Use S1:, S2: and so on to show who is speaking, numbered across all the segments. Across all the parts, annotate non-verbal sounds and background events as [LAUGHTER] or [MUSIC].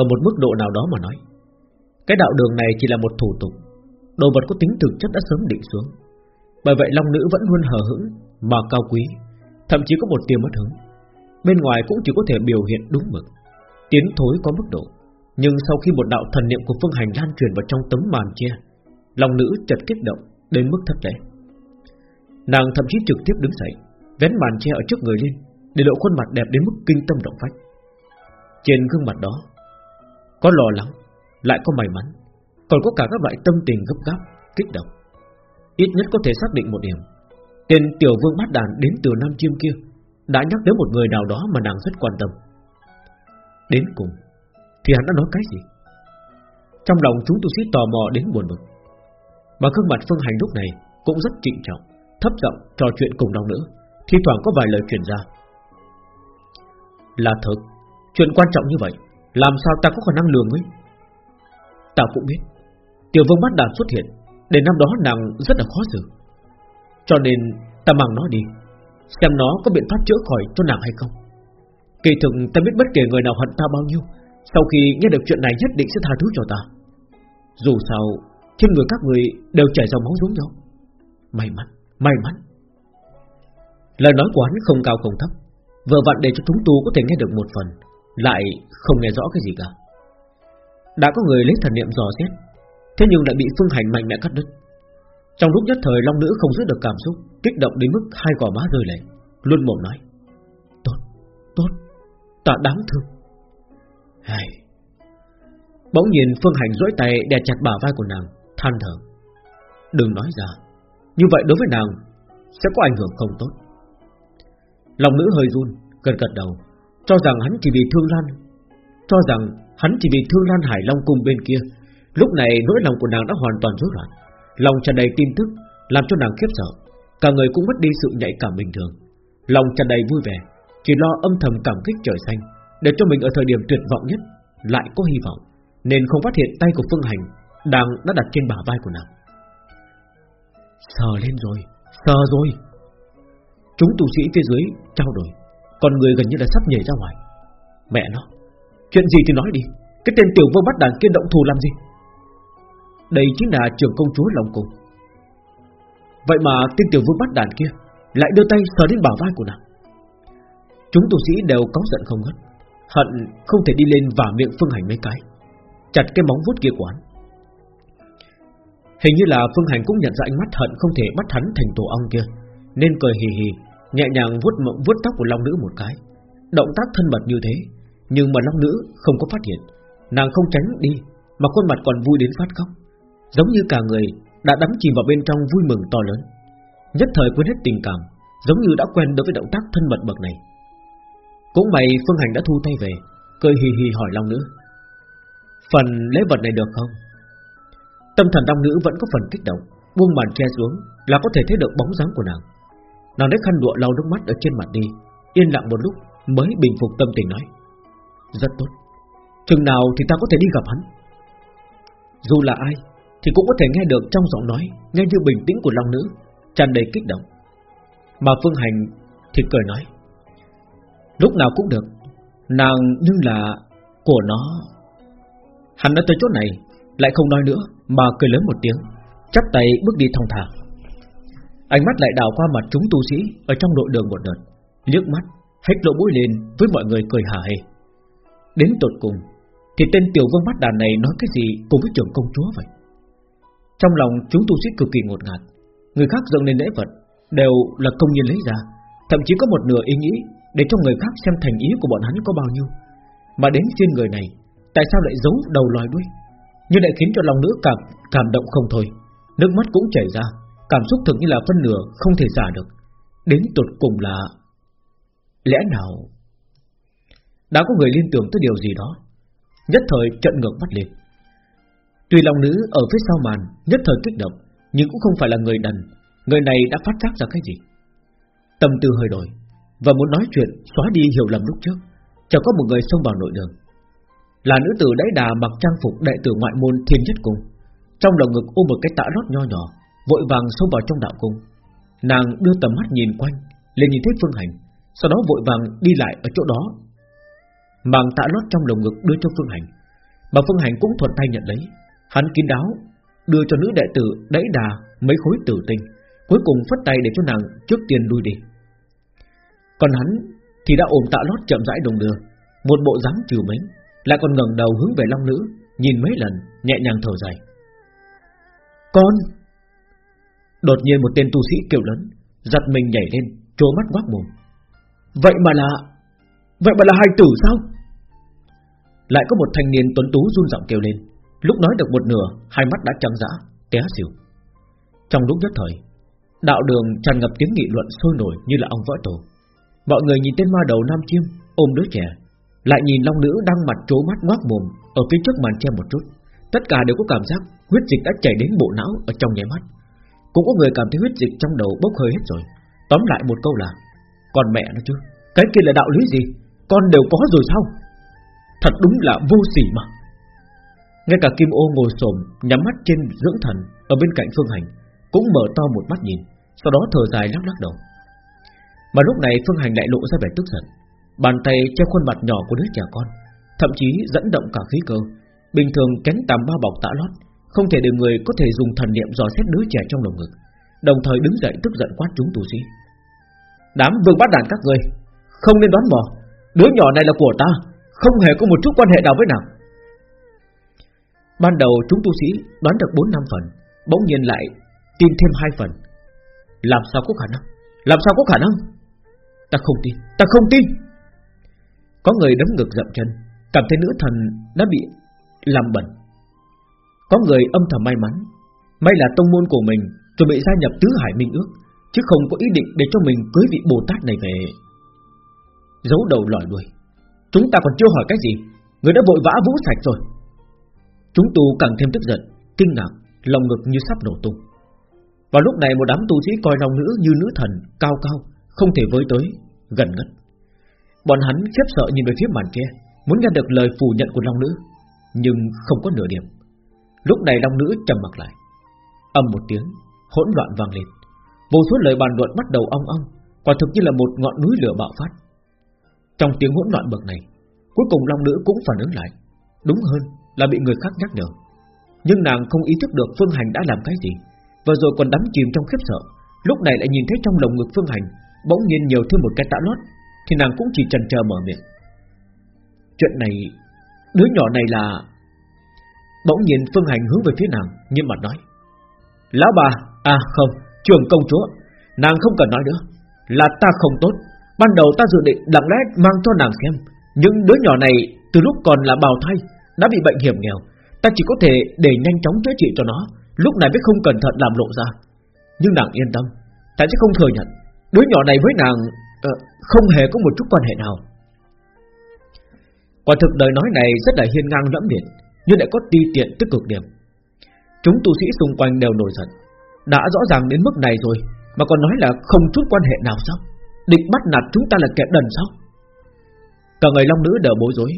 S1: Ở một mức độ nào đó mà nói, Cái đạo đường này chỉ là một thủ tục, Đồ vật có tính thực chất đã sớm định xuống. Bởi vậy Long Nữ vẫn luôn hờ hững, Mà cao quý, Thậm chí có một tia mất hứng. Bên ngoài cũng chỉ có thể biểu hiện đúng mực, Tiến thối có mức độ. Nhưng sau khi một đạo thần niệm của Phương Hành lan truyền vào trong tấm màn che, Long nữ chợt kích động Đến mức thất lễ Nàng thậm chí trực tiếp đứng dậy, Vén màn che ở trước người lên, Để lộ khuôn mặt đẹp đến mức kinh tâm động phách. Trên gương mặt đó có lo lắng, Lại có may mắn, Còn có cả các loại tâm tình gấp gáp, Kích động. Ít nhất có thể xác định một điểm, Tên tiểu vương bát đàn đến từ Nam Chiêm kia Đã nhắc đến một người nào đó mà nàng rất quan tâm. Đến cùng, Thì hắn đã nói cái gì? Trong lòng chúng tu sĩ tò mò đến buồn bực, Mà gương mặt phương hành lúc này Cũng rất trịnh trọng, Thấp giọng trò chuyện cùng đồng nữ Thì thoảng có vài lời truyền ra. Là thật, Chuyện quan trọng như vậy làm sao ta có khả năng lường ấy? Ta cũng biết. Tiểu vương bắt đàn xuất hiện Để năm đó nàng rất là khó xử. Cho nên ta mang nó đi Xem nó có biện pháp chữa khỏi cho nàng hay không. Kỳ thực ta biết bất kể người nào hận ta bao nhiêu Sau khi nghe được chuyện này nhất định sẽ tha thứ cho ta. Dù sao Trên người các người đều chảy dòng máu giống nhau. May mắn, may mắn. Lời nói của hắn không cao không thấp Vừa vặn để cho chúng tu có thể nghe được một phần. Lại không nghe rõ cái gì cả. Đã có người lấy thần niệm dò xét Thế nhưng lại bị phương hành mạnh mẽ cắt đứt. Trong lúc nhất thời Long Nữ không giữ được cảm xúc Kích động đến mức hai gò má rơi lệ Luôn mồm nói Tốt, tốt, ta đáng thương. Hay Bỗng nhìn Phương Hành duỗi tay đè chặt bả vai của nàng Than thở Đừng nói ra Như vậy đối với nàng Sẽ có ảnh hưởng không tốt. Lòng nữ hơi run Gần gật đầu cho rằng hắn chỉ vì thương lan. Cho rằng hắn chỉ vì thương lan Hải Long cùng bên kia. Lúc này nỗi lòng của nàng đã hoàn toàn rối loạn. Lòng tràn đầy tin tức, Làm cho nàng khiếp sợ. Cả người cũng mất đi sự nhạy cảm bình thường. Lòng tràn đầy vui vẻ, Chỉ lo âm thầm cảm kích trời xanh, Để cho mình ở thời điểm tuyệt vọng nhất Lại có hy vọng, Nên không phát hiện tay của Phương Hành Đang, đã đặt trên bả vai của nàng. Sờ lên rồi, Sờ rồi. Chúng tù sĩ phía dưới trao đổi. Còn người gần như là sắp nhảy ra ngoài. Mẹ nó, Chuyện gì thì nói đi. Cái tên tiểu vương bắt đàn kia động thù làm gì? Đây chính là trưởng công chúa lòng cùng Vậy mà tên tiểu vương bắt đàn kia Lại đưa tay sờ đến bảo vai của nàng. Chúng tu sĩ đều có giận không ngất Hận không thể đi lên và miệng phương hành mấy cái, Chặt cái móng vuốt kia quán Hình như là phương hành cũng nhận ra ánh mắt hận không thể bắt hắn thành tổ ong kia, Nên cười hì hì. Nhẹ nhàng vuốt mộng, vuốt tóc của long nữ một cái. Động tác thân mật như thế, Nhưng mà long nữ không có phát hiện. Nàng không tránh đi, Mà khuôn mặt còn vui đến phát khóc. Giống như cả người đã đắm chìm vào bên trong vui mừng to lớn. Nhất thời quên hết tình cảm, Giống như đã quen đối với động tác thân mật bậc này. Cũng may Phương Hành đã thu tay về, Cười hì hì hỏi Long Nữ, Phần lễ vật này được không? Tâm thần Long Nữ vẫn có phần kích động, Buông màn che xuống Là có thể thấy được bóng dáng của nàng. Nàng lấy khăn lụa lau nước mắt ở trên mặt đi, Yên lặng một lúc mới bình phục tâm tình nói, Rất tốt, Chừng nào thì ta có thể đi gặp hắn. Dù là ai thì cũng có thể nghe được trong giọng nói, nghe như bình tĩnh của long nữ, tràn đầy kích động. Mà phương hành thì cười nói, lúc nào cũng được, nàng nhưng là của nó. Hắn đã tới chỗ này, lại không nói nữa mà cười lớn một tiếng, chắp tay bước đi thong thả ánh mắt lại đảo qua mặt chúng tu sĩ ở trong đội đường một đợt. Liếc mắt hết lộ mũi lên với mọi người cười hả hê. Đến tột cùng, thì tên tiểu vương mắt đàn này nói cái gì cùng với trưởng công chúa vậy? Trong lòng chúng tu sĩ cực kỳ ngột ngạt, Người khác dâng lên lễ vật Đều là công nhân lấy ra, Thậm chí có một nửa ý nghĩ Để cho người khác xem thành ý của bọn hắn có bao nhiêu. Mà đến trên người này, Tại sao lại giấu đầu loài đuôi? Nhưng lại khiến cho lòng nữ cảm cảm động không thôi, Nước mắt cũng chảy ra. Cảm xúc thực như là phân nửa không thể giả được. Đến tột cùng là Lẽ nào? Đã có người liên tưởng tới điều gì đó? Nhất thời trận ngược mắt lên. Tùy lòng nữ ở phía sau màn Nhất thời kích động, Nhưng cũng không phải là người đần. Người này đã phát giác ra cái gì? Tâm tư hơi đổi Và muốn nói chuyện, xóa đi hiểu lầm lúc trước. Chẳng có một người xông vào nội đường. Là nữ tử đáy đà mặc trang phục đệ tử ngoại môn thiên nhất cung. Trong lòng ngực ôm một cái tạ lót nho nhỏ. Vội vàng xông vào trong đạo cung. Nàng đưa tầm mắt nhìn quanh, liền nhìn thấy Phương Hành, Sau đó vội vàng đi lại ở chỗ đó. Màng tạ lót trong lồng ngực đưa cho Phương Hành, Mà Phương Hành cũng thuận tay nhận lấy. Hắn kín đáo, đưa cho nữ đệ tử đẩy đà mấy khối tử tinh, Cuối cùng phất tay để cho nàng trước tiên lui đi. Còn hắn thì đã ôm tạ lót chậm rãi đồng đường Một bộ dáng trừ mến, Lại còn ngẩng đầu hướng về long nữ, Nhìn mấy lần, nhẹ nhàng thở dài. Con Đột nhiên một tên tu sĩ kêu lớn, Giật mình nhảy lên, Trố mắt ngoác mồm. Vậy mà là, Vậy mà là hai tử sao? Lại có một thanh niên tuấn tú run giọng kêu lên. Lúc nói được một nửa, Hai mắt đã trắng dã, té xỉu. Trong lúc nhất thời, Đạo đường tràn ngập tiếng nghị luận sôi nổi như là ông vỡ tổ. Mọi người nhìn tên ma đầu nam chiêm Ôm đứa trẻ, Lại nhìn long nữ đang mặt trố mắt ngoác mồm Ở phía trước màn che một chút. Tất cả đều có cảm giác huyết dịch đã chảy đến bộ não Ở trong nháy mắt. Cũng có người cảm thấy huyết dịch trong đầu bốc hơi hết rồi. Tóm lại một câu là Còn mẹ nó chứ, Cái kia là đạo lý gì? Con đều có rồi sao? Thật đúng là vô sỉ mà. Ngay cả Kim ô ngồi xổm, Nhắm mắt trên dưỡng thần Ở bên cạnh Phương Hành, Cũng mở to một mắt nhìn, Sau đó thở dài lắc lắc đầu. Mà lúc này Phương Hành lại lộ ra vẻ tức giận, Bàn tay che khuôn mặt nhỏ của đứa trẻ con, Thậm chí dẫn động cả khí cơ, Bình thường cánh tàm ba bọc tạ lót. Không thể để người có thể dùng thần niệm dò xét đứa trẻ trong lồng ngực, Đồng thời đứng dậy tức giận quát chúng tù sĩ. Đám vương bắt đàn các người Không nên đoán mò. Đứa nhỏ này là của ta, Không hề có một chút quan hệ nào với nào Ban đầu chúng tu sĩ đoán được 4 năm phần, Bỗng nhiên lại tin thêm hai phần. Làm sao có khả năng? Làm sao có khả năng? Ta không tin, Ta không tin. Có người đấm ngực dậm chân, Cảm thấy nữ thần đã bị làm bẩn. Có người âm thầm may mắn. May là tông môn của mình Chuẩn bị gia nhập tứ hải minh ước Chứ không có ý định để cho mình cưới vị Bồ Tát này về. Giấu đầu lòi đuôi. Chúng ta còn chưa hỏi cái gì Người đã vội vã vũ sạch rồi. Chúng tu càng thêm tức giận Kinh ngạc, lòng ngực như sắp nổ tung. Vào lúc này một đám tu sĩ coi lòng nữ như nữ thần Cao cao, không thể với tới Gần ngất. Bọn hắn khiếp sợ nhìn về phía màn kia Muốn nghe được lời phủ nhận của Long Nữ Nhưng không có nửa điểm. Lúc này Long Nữ trầm mặt lại. Âm một tiếng, hỗn loạn vang lên. Vô số lời bàn luận bắt đầu ong ong Quả thực như là một ngọn núi lửa bạo phát. Trong tiếng hỗn loạn bậc này Cuối cùng Long Nữ cũng phản ứng lại. Đúng hơn là bị người khác nhắc nhở. Nhưng nàng không ý thức được Phương Hành đã làm cái gì Và rồi còn đắm chìm trong khiếp sợ Lúc này lại nhìn thấy trong lồng ngực Phương Hành Bỗng nhiên nhiều thêm một cái tạ lót Thì nàng cũng chỉ chần chờ mở miệng. Chuyện này Đứa nhỏ này là Bỗng nhiên Phương Hành hướng về phía nàng Nhưng mà nói. Lão bà À không Trường công chúa Nàng không cần nói nữa. Là ta không tốt Ban đầu ta dự định lặng lẽ mang cho nàng xem. Nhưng đứa nhỏ này Từ lúc còn là bào thai Đã bị bệnh hiểm nghèo. Ta chỉ có thể để nhanh chóng chữa trị cho nó Lúc này mới không cẩn thận làm lộ ra. Nhưng nàng yên tâm Ta sẽ không thừa nhận. Đứa nhỏ này với nàng uh, Không hề có một chút quan hệ nào. Quả thực đời nói này rất là hiên ngang lẫm liệt. Nhưng lại có ti tiện tức cực điểm. Chúng tu sĩ xung quanh đều nổi giận. Đã rõ ràng đến mức này rồi, Mà còn nói là không chút quan hệ nào sao? Định bắt nạt chúng ta là kẻ đần sao? Cả người long nữ đều bối rối.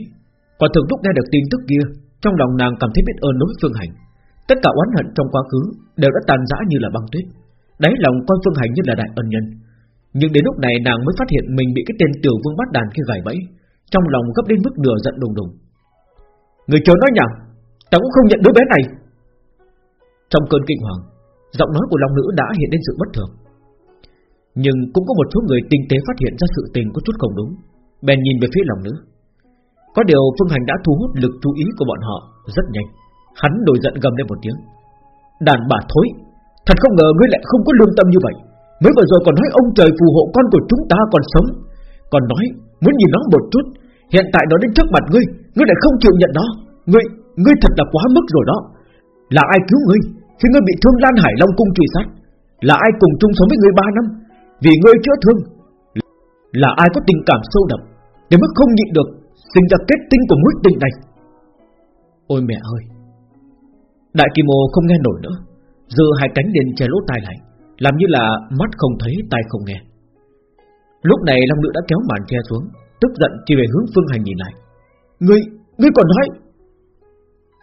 S1: Quả thực lúc nghe được tin tức kia, Trong lòng nàng cảm thấy biết ơn đối phương hành. Tất cả oán hận trong quá khứ Đều đã tàn rã như là băng tuyết. Đáy lòng con phương hành như là đại ân nhân. Nhưng đến lúc này nàng mới phát hiện Mình bị cái tên tiểu vương bắt đàn kia gài bẫy, Trong lòng gấp đến mức nửa giận đùng đùng. Người chờ nói nhảm, Ta cũng không nhận đứa bé này. Trong cơn kinh hoàng, Giọng nói của Long Nữ đã hiện lên sự bất thường. Nhưng cũng có một số người tinh tế phát hiện ra sự tình có chút không đúng, Bèn nhìn về phía Long Nữ. Có điều Phương Hành đã thu hút lực chú ý của bọn họ Rất nhanh. Hắn nổi giận gầm lên một tiếng. Đàn bà thối, Thật không ngờ ngươi lại không có lương tâm như vậy. Mới vừa rồi còn nói ông trời phù hộ con của chúng ta còn sống. Còn nói muốn nhìn nó một chút Hiện tại nó đến trước mặt ngươi Ngươi lại không chịu nhận nó. Ngươi, ngươi thật là quá mức rồi đó. Là ai cứu ngươi Khi ngươi bị thương Lan Hải Long cung truy sát? Là ai cùng chung sống với ngươi ba năm? Vì ngươi chữa thương Là ai có tình cảm sâu đậm Đến mức không nhịn được Sinh ra kết tinh của mối tình này? Ôi mẹ ơi! Đại Kim Ô không nghe nổi nữa giờ hai cánh lên che lỗ tai lại Làm như là mắt không thấy tai không nghe. Lúc này Long Nữ đã kéo màn che xuống Tức giận chỉ về hướng Phương Hành nhìn lại. Ngươi, ngươi còn nói?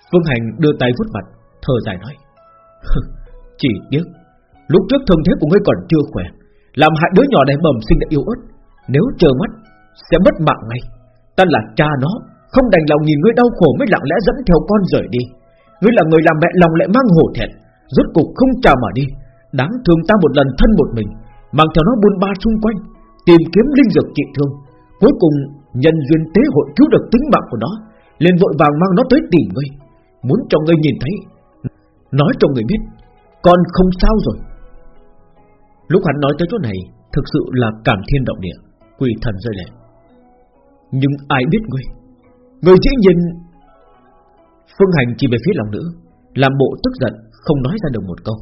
S1: Phương Hành đưa tay vuốt mặt Thở dài nói Chỉ tiếc Lúc trước thân thế của ngươi còn chưa khỏe Làm hại đứa nhỏ này mầm sinh đã yếu ớt Nếu chờ mắt Sẽ mất mạng ngay. Ta là cha nó Không đành lòng nhìn ngươi đau khổ mới lặng lẽ dẫn theo con rời đi. Ngươi là người làm mẹ lòng lại mang hổ thẹn Rốt cục không chào mà đi. Đáng thương ta một lần thân một mình Mang theo nó buôn ba xung quanh Tìm kiếm linh dược trị thương. Cuối cùng, nhân duyên tế hội cứu được tính mạng của nó, liền vội vàng mang nó tới tìm ngươi. Muốn cho ngươi nhìn thấy, Nói cho người biết, Con không sao rồi. Lúc hắn nói tới chỗ này, Thực sự là cảm thiên động địa, Quỳ thần rơi lệ. Nhưng ai biết ngươi? Người dĩ nhìn Phương Hành chỉ về phía lòng nữ, Làm bộ tức giận, Không nói ra được một câu.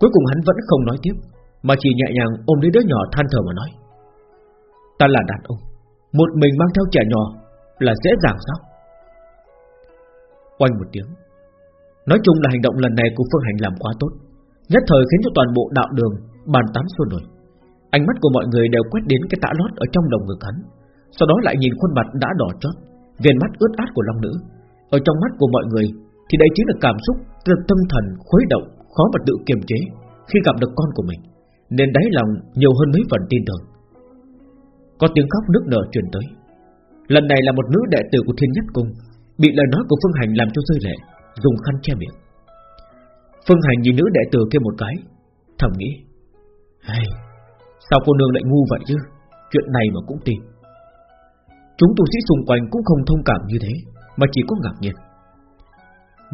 S1: Cuối cùng hắn vẫn không nói tiếp, Mà chỉ nhẹ nhàng ôm lấy đứa nhỏ than thở mà nói. Ta là đàn ông một mình mang theo trẻ nhỏ Là dễ dàng sao? Quanh một tiếng. Nói chung là hành động lần này của Phương Hành làm quá tốt, Nhất thời khiến cho toàn bộ đạo đường Bàn tán sôi nổi. Ánh mắt của mọi người đều quét đến cái tã lót Ở trong đồng ngực hắn, Sau đó lại nhìn khuôn mặt đã đỏ chót, Viền mắt ướt át của Long Nữ. Ở trong mắt của mọi người Thì đây chính là cảm xúc tâm thần khuấy động, Khó mà tự kiềm chế Khi gặp được con của mình, Nên đáy lòng nhiều hơn mấy phần tin tưởng. Có tiếng khóc nước nở truyền tới. Lần này là một nữ đệ tử của Thiên Nhất Cung Bị lời nói của Phương Hành làm cho rơi lệ Dùng khăn che miệng. Phương Hành nhìn nữ đệ tử kia một cái Thầm nghĩ hey, Sao cô nương lại ngu vậy chứ? Chuyện này mà cũng tin. Chúng tu sĩ xung quanh cũng không thông cảm như thế Mà chỉ có ngạc nhiên.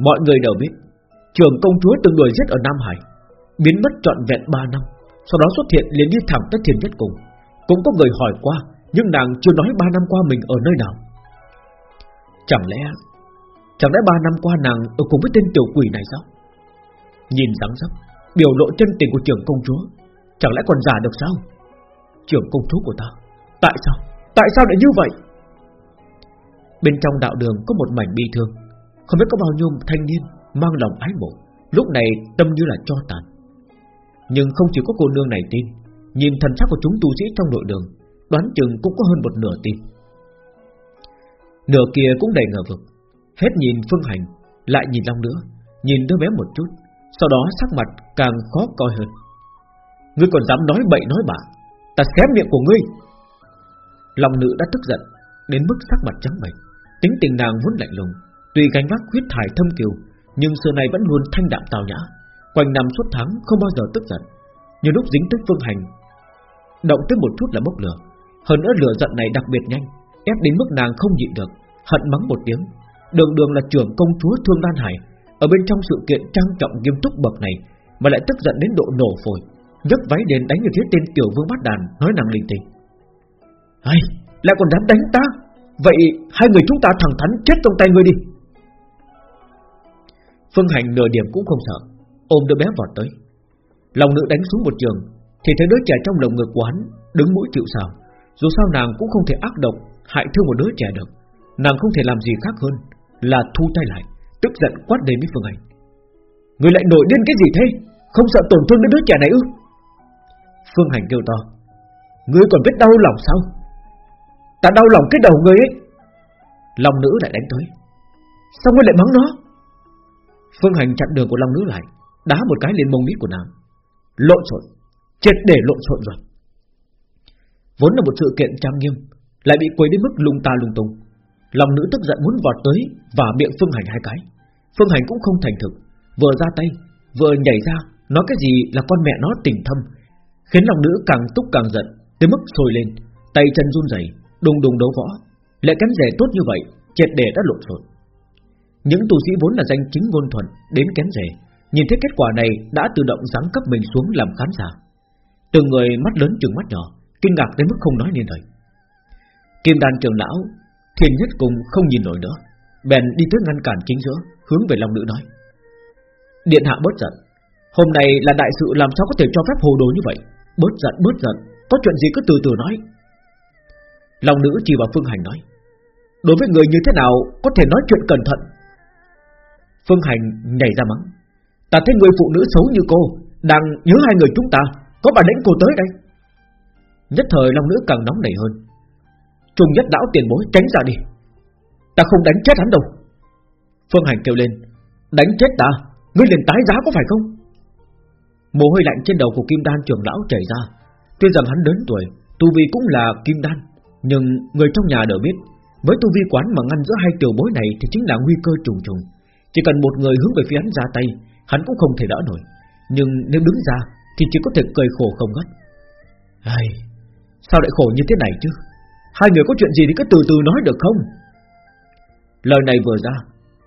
S1: Mọi người đều biết Trường công chúa từng đuổi giết ở Nam Hải Biến mất trọn vẹn 3 năm Sau đó xuất hiện liền đi thẳng tới thiên nhất cùng cũng có người hỏi qua, Nhưng nàng chưa nói 3 năm qua mình ở nơi nào. Chẳng lẽ Chẳng lẽ 3 năm qua nàng ở cùng với tên tiểu quỷ này sao? Nhìn dáng dấp, Biểu lộ chân tình của trưởng công chúa, Chẳng lẽ còn giả được sao? Trưởng công chúa của ta, Tại sao Tại sao lại như vậy? Bên trong đạo đường có một mảnh bi thương, Không biết có bao nhiêu thanh niên Mang lòng ái mộ, Lúc này tâm như là cho tàn. Nhưng không chỉ có cô nương này tin Nhìn thần sắc của chúng tu sĩ trong nội đường, Đoán chừng cũng có hơn một nửa tin. Nửa kia cũng đầy ngờ vực, Hết nhìn Phương Hành, Lại nhìn Long nữa Nhìn đứa bé một chút, Sau đó sắc mặt càng khó coi hơn. Ngươi còn dám nói bậy nói bạ, Ta xé miệng của ngươi. Lòng nữ đã tức giận, Đến mức sắc mặt trắng bệch, Tính tình nàng vốn lạnh lùng, Tuy gánh vác huyết thải thâm kiều, Nhưng xưa này vẫn luôn thanh đạm tào nhã, Quanh năm suốt tháng không bao giờ tức giận. Nhưng lúc dính tức phương hành Động tới một chút là bốc lửa. Hơn nữa lửa giận này đặc biệt nhanh Ép đến mức nàng không nhịn được Hận mắng một tiếng. Đường đường là trưởng công chúa Thương Đan Hải Ở bên trong sự kiện trang trọng nghiêm túc bậc này Mà lại tức giận đến độ nổ phổi nhấc váy đến đánh về phía tên tiểu vương bát đàn Nói nàng linh tinh. Ai, lại còn dám đánh ta? Vậy hai người chúng ta thẳng thắn chết trong tay ngươi đi. Phương Hành nửa điểm cũng không sợ Ôm đứa bé vọt tới. Lòng nữ đánh xuống một trường thì thấy đứa trẻ trong lồng ngực quán Đứng mũi chịu sào. Dù sao nàng cũng không thể ác độc, Hại thương một đứa trẻ được. Nàng không thể làm gì khác hơn Là thu tay lại, Tức giận quát đến với Phương Hành Người lại nổi điên cái gì thế? Không sợ tổn thương đến đứa trẻ này ư? Phương Hành kêu to. Ngươi còn biết đau lòng sao? Ta đau lòng cái đầu ngươi ấy. Long nữ lại đánh tới. Sao ngươi lại mắng nó? Phương Hành chặn đường của Long nữ lại, Đá một cái lên mông mít của nàng. Lộn xộn triệt để lộn xộn rồi. Vốn là một sự kiện trang nghiêm, Lại bị quấy đến mức lung ta lung tung. Lòng nữ tức giận muốn vọt tới Và miệng Phương Hành hai cái. Phương Hành cũng không thành thực, Vừa ra tay, Vừa nhảy ra, Nói cái gì là con mẹ nó tình thâm, Khiến lòng nữ càng túc càng giận, Tới mức sôi lên, Tay chân run rẩy, đùng đùng đấu võ. Lệ cánh rẻ tốt như vậy, Triệt để đã lộn xộn. Những tù sĩ vốn là danh chính ngôn thuận, Đến kén rể Nhìn thấy kết quả này đã tự động giáng cấp mình xuống làm khán giả. Từng người mắt lớn trừng mắt nhỏ, Kinh ngạc đến mức không nói nên lời. Kim đàn trường lão Thiên nhất cùng không nhìn nổi nữa, Bèn đi tới ngăn cản chính giữa, Hướng về lòng nữ nói. Điện hạ bớt giận, Hôm nay là đại sự làm sao có thể cho phép hồ đồ như vậy? Bớt giận bớt giận, Có chuyện gì cứ từ từ nói. Lòng nữ chỉ vào Phương Hành nói, Đối với người như thế nào Có thể nói chuyện cẩn thận? Phương Hành nhảy ra mắng, Ta thấy người phụ nữ xấu như cô Đang nhớ hai người chúng ta. Có bà đánh cô tới đây. Nhất thời long nữ càng nóng nảy hơn. Trùng nhất đảo tiền bối, tránh ra đi. Ta không đánh chết hắn đâu. Phương Hành kêu lên, Đánh chết ta? Ngươi liền tái giá có phải không? Mồ hôi lạnh trên đầu của Kim Đan trưởng lão chảy ra. Tuy rằng hắn đến tuổi, Tu vi cũng là Kim Đan, Nhưng người trong nhà đều biết, Với tu vi quán mà ngăn giữa hai tiểu bối này Thì chính là nguy cơ trùng trùng. Chỉ cần một người hướng về phía hắn ra tay, Hắn cũng không thể đỡ nổi. Nhưng nếu đứng ra thì chỉ có thể cười khổ không ngất Ai, Sao lại khổ như thế này chứ? Hai người có chuyện gì thì cứ từ từ nói được không? Lời này vừa ra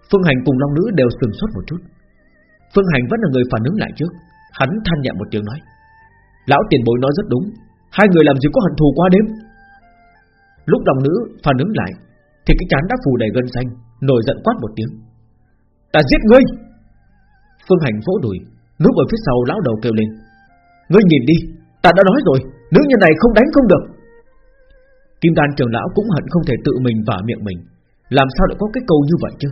S1: Phương Hành cùng Long Nữ đều sừng sốt một chút. Phương Hành vẫn là người phản ứng lại trước Hắn than nhẹ một tiếng nói. Lão tiền bối nói rất đúng Hai người làm gì có hận thù qua đêm? Lúc Long Nữ phản ứng lại Thì cái chán đã phù đầy gân xanh Nổi giận quát một tiếng. Ta giết ngươi! Phương Hành vỗ đùi Núp ở phía sau lão đầu kêu lên. Ngươi nhìn đi, Ta đã nói rồi, Nữ nhân này không đánh không được. Kim đan trưởng lão cũng hận không thể tự mình vả miệng mình. Làm sao lại có cái câu như vậy chứ?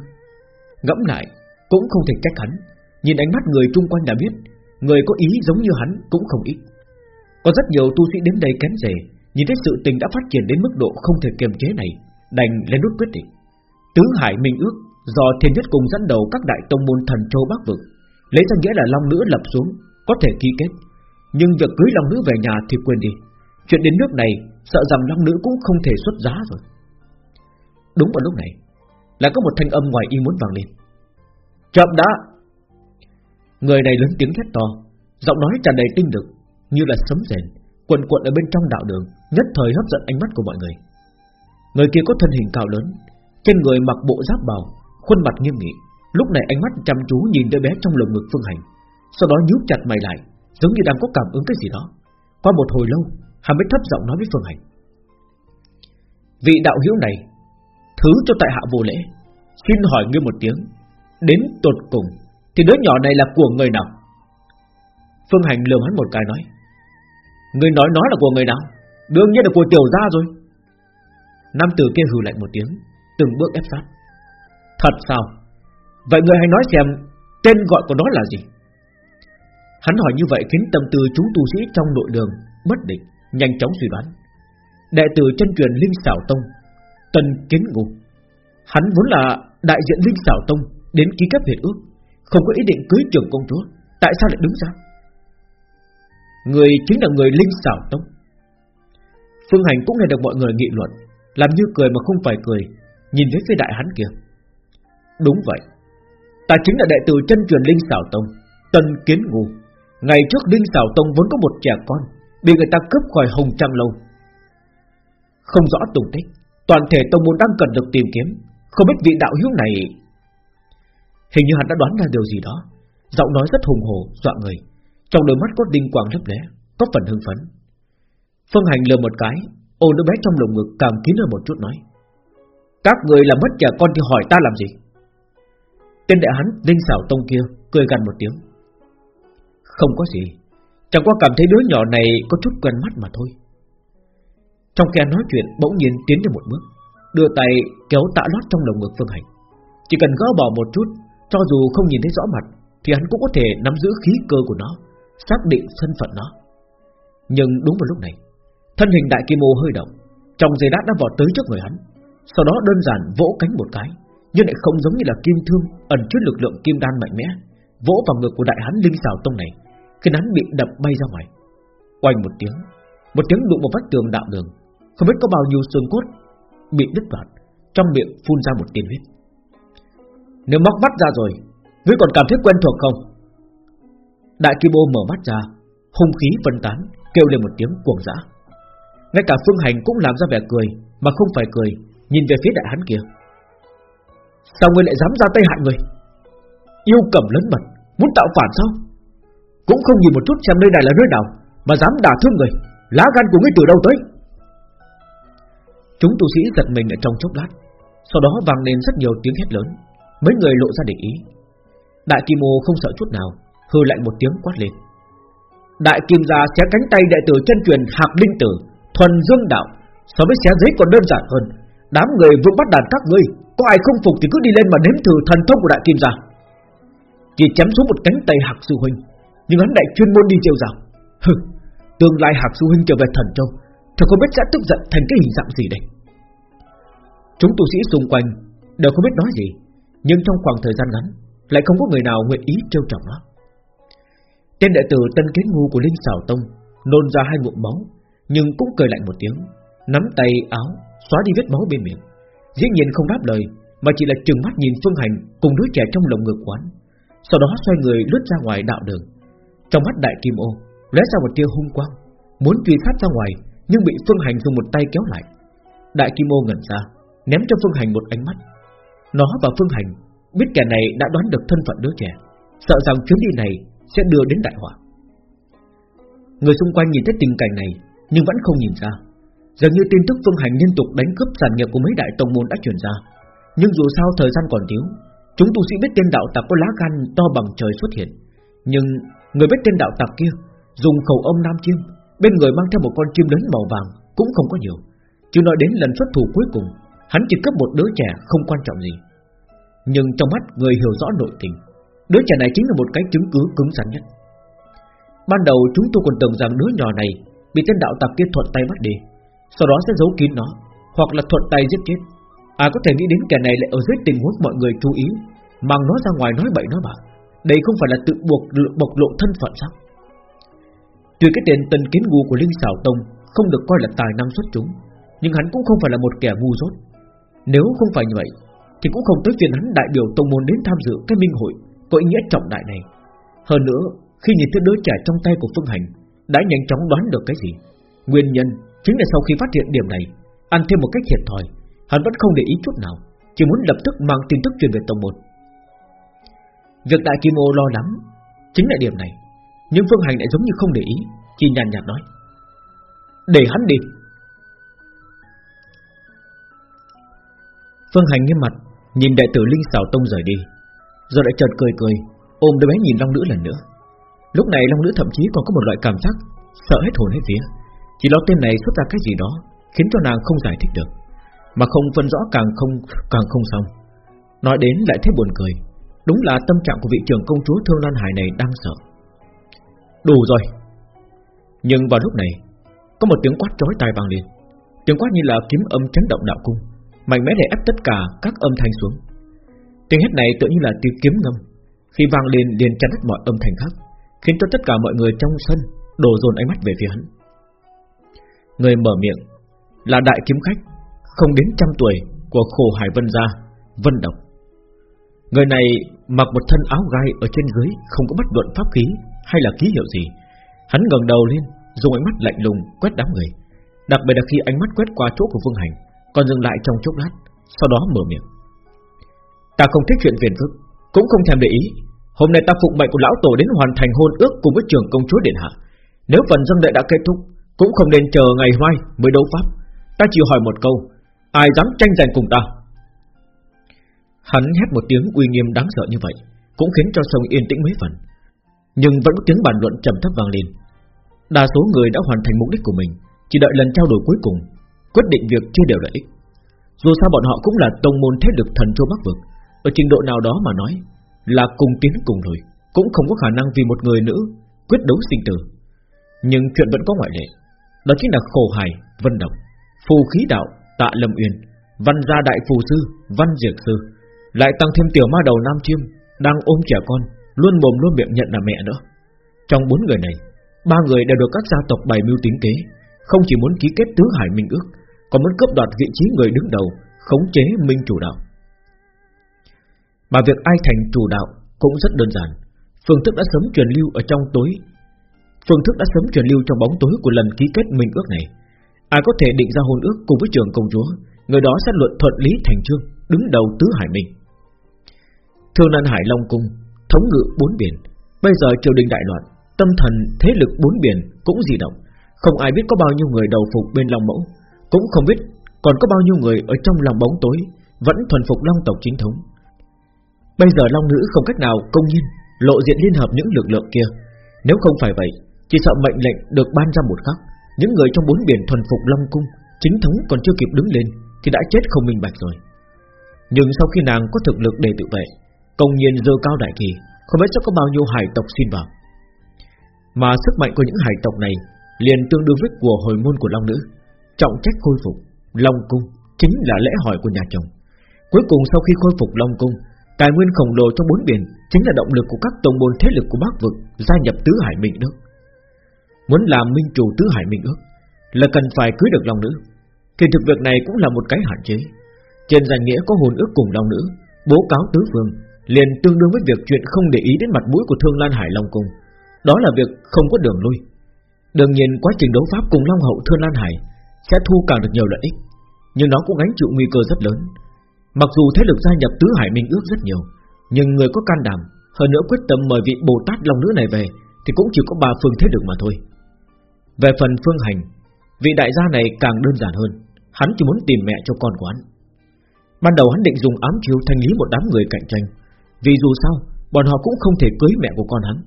S1: Ngẫm lại, Cũng không thể trách hắn. Nhìn ánh mắt người chung quanh đã biết, Người có ý giống như hắn cũng không ít. Có rất nhiều tu sĩ đến đây kén rể, Nhìn thấy sự tình đã phát triển đến mức độ không thể kiềm chế này, Đành lên nút quyết định. Tứ Hải Minh ước Do thiên nhất cùng dẫn đầu các đại tông môn thần châu Bắc Vực, Lấy ra nghĩa là Long Nữ lập xuống, Có thể ký kết. Nhưng việc cưới Long Nữ về nhà thì quên đi. Chuyện đến nước này, Sợ rằng Long Nữ cũng không thể xuất giá rồi. Đúng vào lúc này Là có một thanh âm ngoài y muốn vang lên. Chậm đã! Người này lớn tiếng thét to, Giọng nói tràn đầy tinh lực, Như là sấm rền, Quần cuộn ở bên trong đạo đường, Nhất thời hấp dẫn ánh mắt của mọi người. Người kia có thân hình cao lớn, Trên người mặc bộ giáp bào, Khuôn mặt nghiêm nghị, Lúc này ánh mắt chăm chú nhìn đứa bé trong lồng ngực Phương Hành, Sau đó nhíu chặt mày lại Giống như đang có cảm ứng cái gì đó. Qua một hồi lâu, Hắn mới thấp giọng nói với Phương Hành. Vị đạo hữu này, Thứ cho tại hạ vô lễ. Xin hỏi ngươi một tiếng, Đến tột cùng Thì đứa nhỏ này là của người nào? Phương Hành lườm hắn một cái nói. Người nói nói là của người nào? Đương nhiên là của tiểu gia rồi. Nam tử kia hừ lạnh một tiếng, Từng bước ép sát. Thật sao? Vậy người hãy nói xem Tên gọi của nó là gì? Hắn hỏi như vậy khiến tâm tư chúng tu sĩ trong nội đường Bất định, Nhanh chóng suy đoán. Đệ tử chân truyền Linh Xảo Tông Tần Kiến Ngô Hắn vốn là đại diện Linh Xảo Tông Đến ký kết hiệp ước, Không có ý định cưới trưởng công chúa, Tại sao lại đứng ra? Người chính là người Linh Xảo Tông. Phương Hành cũng nghe được mọi người nghị luận, Làm như cười mà không phải cười, Nhìn thấy phía đại hắn kia. Đúng vậy, Ta chính là đệ tử chân truyền Linh Xảo Tông tần Kiến Ngô Ngày trước đinh sảo Tông vốn có một trẻ con Bị người ta cướp khỏi Hồng Trăng Lâu. Không rõ tung tích Toàn thể tông môn đang cần được tìm kiếm. Không biết vị đạo hữu này Hình như hắn đã đoán ra điều gì đó. Giọng nói rất hùng hồ, dọa người. Trong đôi mắt có đinh quang lấp lé Có phần hưng phấn. Phương Hành lừa một cái Ôn đứa bé trong lồng ngực càng kín hơn một chút nói Các người làm mất trẻ con thì hỏi ta làm gì? Tên đại hắn đinh sảo tông kia Cười gần một tiếng. Không có gì. Chẳng qua cảm thấy đứa nhỏ này có chút quen mắt mà thôi. Trong khi nói chuyện, Bỗng nhiên tiến đến một bước, Đưa tay kéo tạ lót trong lồng ngực Phương Hành. Chỉ cần gỡ bỏ một chút, Cho dù không nhìn thấy rõ mặt, Thì hắn cũng có thể nắm giữ khí cơ của nó, Xác định thân phận nó. Nhưng đúng vào lúc này, Thân hình đại kim ô hơi động, Trong giây lát đã vọt tới trước người hắn, Sau đó đơn giản vỗ cánh một cái, Nhưng lại không giống như là kim thương Ẩn chứa lực lượng kim đan mạnh mẽ, Vỗ vào ngực của đại hắn linh xào tông này. Khiến hắn bị đập bay ra ngoài. Oanh một tiếng Một tiếng đụng vào vách tường đạo đường. Không biết có bao nhiêu xương cốt Bị đứt đoạn, Trong miệng phun ra một tiên huyết Nếu móc mắt ra rồi, Ngươi còn cảm thấy quen thuộc không? Đại kim ô mở mắt ra, Hung khí phân tán, Kêu lên một tiếng cuồng dã. Ngay cả phương hành cũng làm ra vẻ cười, Mà không phải cười, Nhìn về phía đại hắn kia. Sao ngươi lại dám ra tay hại người? Yêu cầm lớn mật, Muốn tạo phản sao? Cũng không nhìn một chút xem nơi này là nơi nào, Mà dám đả thương người. Lá gan của ngươi từ đâu tới? Chúng tu sĩ giật mình ở trong chốc lát. Sau đó vang lên rất nhiều tiếng hét lớn. Mấy người lộ ra để ý. Đại Kim Ô không sợ chút nào, Hư lạnh một tiếng quát lên. Đại Kim gia xé cánh tay đệ tử chân truyền Hạc Linh Tử, Thuần Dương Đạo, So với xé giấy còn đơn giản hơn. Đám người vừa bắt đàn các ngươi, Có ai không phục thì cứ đi lên mà nếm thử thần thông của Đại Kim gia. Chỉ chém xuống một cánh tay Hạc Sư Huynh nhưng hắn đại chuyên môn đi trêu rào Hừ, Tương lai Hạc du Huynh trở về thần châu, Thật không biết sẽ tức giận thành cái hình dạng gì đây. Chúng tu sĩ xung quanh Đều không biết nói gì, Nhưng trong khoảng thời gian ngắn Lại không có người nào nguyện ý trêu chọc nó. Tên đệ tử Tân Kế Ngu của Linh Sảo Tông Nôn ra hai ngụm máu, Nhưng cũng cười lạnh một tiếng, Nắm tay áo, Xóa đi vết máu bên miệng. Dĩ nhiên không đáp lời, Mà chỉ là trừng mắt nhìn Phương Hành Cùng đứa trẻ trong lồng ngực quán, Sau đó xoay người lướt ra ngoài đạo đường. Trong mắt đại kim ô, lóe ra một tia hung quang, Muốn truy sát ra ngoài, Nhưng bị Phương Hành dùng một tay kéo lại. Đại kim ô ngẩn ra, Ném cho Phương Hành một ánh mắt. Nó và Phương Hành biết kẻ này đã đoán được thân phận đứa trẻ, Sợ rằng chuyến đi này sẽ đưa đến đại họa. Người xung quanh nhìn thấy tình cảnh này, Nhưng vẫn không nhìn ra. Dường như tin tức Phương Hành liên tục đánh cướp sản nghiệp của mấy đại tông môn đã truyền ra. Nhưng dù sao thời gian còn thiếu, Chúng tu sĩ biết tên đạo tặc có lá gan to bằng trời xuất hiện. Nhưng người biết tên đạo tặc kia, Dùng khẩu âm nam chim Bên người mang theo một con chim lớn màu vàng, Cũng không có nhiều. Chứ nói đến lần xuất thủ cuối cùng, Hắn chỉ cấp một đứa trẻ không quan trọng gì. Nhưng trong mắt người hiểu rõ nội tình, Đứa trẻ này chính là một cái chứng cứ cứng rắn nhất. Ban đầu chúng tôi còn tưởng rằng đứa nhỏ này Bị tên đạo tặc kia thuận tay bắt đi, Sau đó sẽ giấu kín nó, Hoặc là thuận tay giết chết. Ai có thể nghĩ đến kẻ này lại ở dưới tình huống mọi người chú ý, Mang nó ra ngoài nói bậy nói bạ. Đây không phải là tự buộc bộc lộ thân phận sao? Tuy cái tên tần kiến ngu của Linh Sảo Tông Không được coi là tài năng xuất chúng, Nhưng hắn cũng không phải là một kẻ ngu dốt. Nếu không phải như vậy, Thì cũng không tới phiền hắn đại biểu tông môn đến tham dự cái minh hội Có ý nghĩa trọng đại này. Hơn nữa, khi nhìn thấy đứa trẻ trong tay của Phương Hành, Đã nhanh chóng đoán được cái gì? Nguyên nhân chính là sau khi phát hiện điểm này, Ăn thêm một cách thiệt thòi, Hắn vẫn không để ý chút nào, Chỉ muốn lập tức mang tin tức truyền về tông môn. Việc đại kim ô lo lắng Chính là điểm này, Nhưng Phương Hành lại giống như không để ý, Chỉ nhàn nhạt nói. Để hắn đi. Phương Hành nghiêm mặt, Nhìn đại tử Linh Sảo tông rời đi, Rồi lại chợt cười cười, Ôm đứa bé nhìn Long Nữ lần nữa. Lúc này Long Nữ thậm chí còn có một loại cảm giác Sợ hết hồn hết vía, Chỉ lo tên này xuất ra cái gì đó Khiến cho nàng không giải thích được, Mà không phân rõ càng không càng không xong. Nói đến lại thấy buồn cười. Đúng là tâm trạng của vị trưởng công chúa Thương Lan Hải này đang sợ. Đủ rồi. Nhưng vào lúc này, Có một tiếng quát chói tai vang lên. Tiếng quát như là kiếm âm chấn động đạo cung, Mạnh mẽ để ép tất cả các âm thanh xuống. Tiếng hét này tự như là tiếng kiếm ngâm. Khi vang lên, liền chắn hết mọi âm thanh khác, Khiến cho tất cả mọi người trong sân Đổ dồn ánh mắt về phía hắn. Người mở miệng Là đại kiếm khách, Không đến trăm tuổi của khổ hải vân gia, Vân độc. Người này mặc một thân áo gai Ở trên dưới không có bất luận pháp khí Hay là ký hiệu gì Hắn ngẩng đầu lên dùng ánh mắt lạnh lùng quét đám người Đặc biệt là khi ánh mắt quét qua chỗ của Vương Hành Còn dừng lại trong chốc lát Sau đó mở miệng Ta không thích chuyện phiền phức Cũng không thèm để ý Hôm nay ta phụng mệnh của lão tổ đến hoàn thành hôn ước cùng với trường công chúa điện hạ. Nếu phần dân đệ đã kết thúc, cũng không nên chờ ngày mai mới đấu pháp. Ta chỉ hỏi một câu, ai dám tranh giành cùng ta? Hắn hét một tiếng uy nghiêm đáng sợ như vậy, cũng khiến cho sông yên tĩnh mấy phần. Nhưng vẫn có tiếng bàn luận trầm thấp vang lên. Đa số người đã hoàn thành mục đích của mình, chỉ đợi lần trao đổi cuối cùng, quyết định việc chia đều lợi ích. Dù sao bọn họ cũng là tông môn thế lực thần châu Bắc vực, ở trình độ nào đó mà nói, là cùng tiến cùng lùi, cũng không có khả năng vì một người nữ quyết đấu sinh tử. Nhưng chuyện vẫn có ngoại lệ, đó chính là khổ hải, vân độc, phù khí đạo, tạ lâm uyên, văn gia đại phù sư, văn diệt sư, lại tăng thêm tiểu ma đầu nam chiêm đang ôm trẻ con, luôn mồm luôn miệng nhận là mẹ nữa. Trong bốn người này, ba người đều được các gia tộc bày mưu tính kế, không chỉ muốn ký kết tứ hải minh ước, còn muốn cướp đoạt vị trí người đứng đầu, khống chế minh chủ đạo. Mà việc ai thành chủ đạo cũng rất đơn giản Phương thức đã sớm truyền lưu ở trong tối Phương thức đã sớm truyền lưu trong bóng tối của lần ký kết minh ước này Ai có thể định ra hôn ước cùng với trường công chúa Người đó sẽ luận thuận lý thành trương Đứng đầu tứ hải minh Thương Lan Hải Long Cung, Thống ngự bốn biển. Bây giờ triều đình đại loạn, Tâm thần, thế lực bốn biển cũng di động. Không ai biết có bao nhiêu người đầu phục bên Long Mẫu, Cũng không biết còn có bao nhiêu người ở trong lòng bóng tối, Vẫn thuần phục Long tộc chính thống. Bây giờ Long Nữ không cách nào công nhiên, Lộ diện liên hợp những lực lượng kia. Nếu không phải vậy, Chỉ sợ mệnh lệnh được ban ra một khắc, Những người trong bốn biển thuần phục Long Cung, Chính thống còn chưa kịp đứng lên, Thì đã chết không minh bạch rồi. Nhưng sau khi nàng có thực lực để tự vệ Công nhiên dơ cao đại kỳ, Không biết sẽ có bao nhiêu hải tộc xin vào Mà sức mạnh của những hải tộc này Liền tương đương với của hồi môn của Long Nữ Trọng trách khôi phục Long Cung chính là lễ hỏi của nhà chồng Cuối cùng sau khi khôi phục Long Cung, Tài nguyên khổng lồ trong bốn biển chính là động lực của các tông môn thế lực của Bắc vực gia nhập tứ hải minh ước. Muốn làm minh chủ tứ hải minh ước là cần phải cưới được long nữ. Thì thực việc này cũng là một cái hạn chế. Trên danh nghĩa có hồn ước cùng long nữ, Bố cáo tứ phương liền tương đương với việc chuyện không để ý đến mặt mũi của Thương Lan Hải Long Cung. Đó là việc không có đường lui. Đương nhiên, quá trình đấu pháp cùng Long Hậu Thương Lan Hải Sẽ thu càng được nhiều lợi ích, Nhưng nó cũng gánh chịu nguy cơ rất lớn. Mặc dù thế lực gia nhập Tứ Hải Minh ước rất nhiều, Nhưng người có can đảm, Hơn nữa quyết tâm mời vị Bồ Tát Long Nữ này về, Thì cũng chỉ có ba phương thế lực mà thôi. Về phần phương hành, Vị đại gia này càng đơn giản hơn. Hắn chỉ muốn tìm mẹ cho con của hắn. Ban đầu hắn định dùng ám chiếu thanh lý một đám người cạnh tranh vì dù sao, Bọn họ cũng không thể cưới mẹ của con hắn.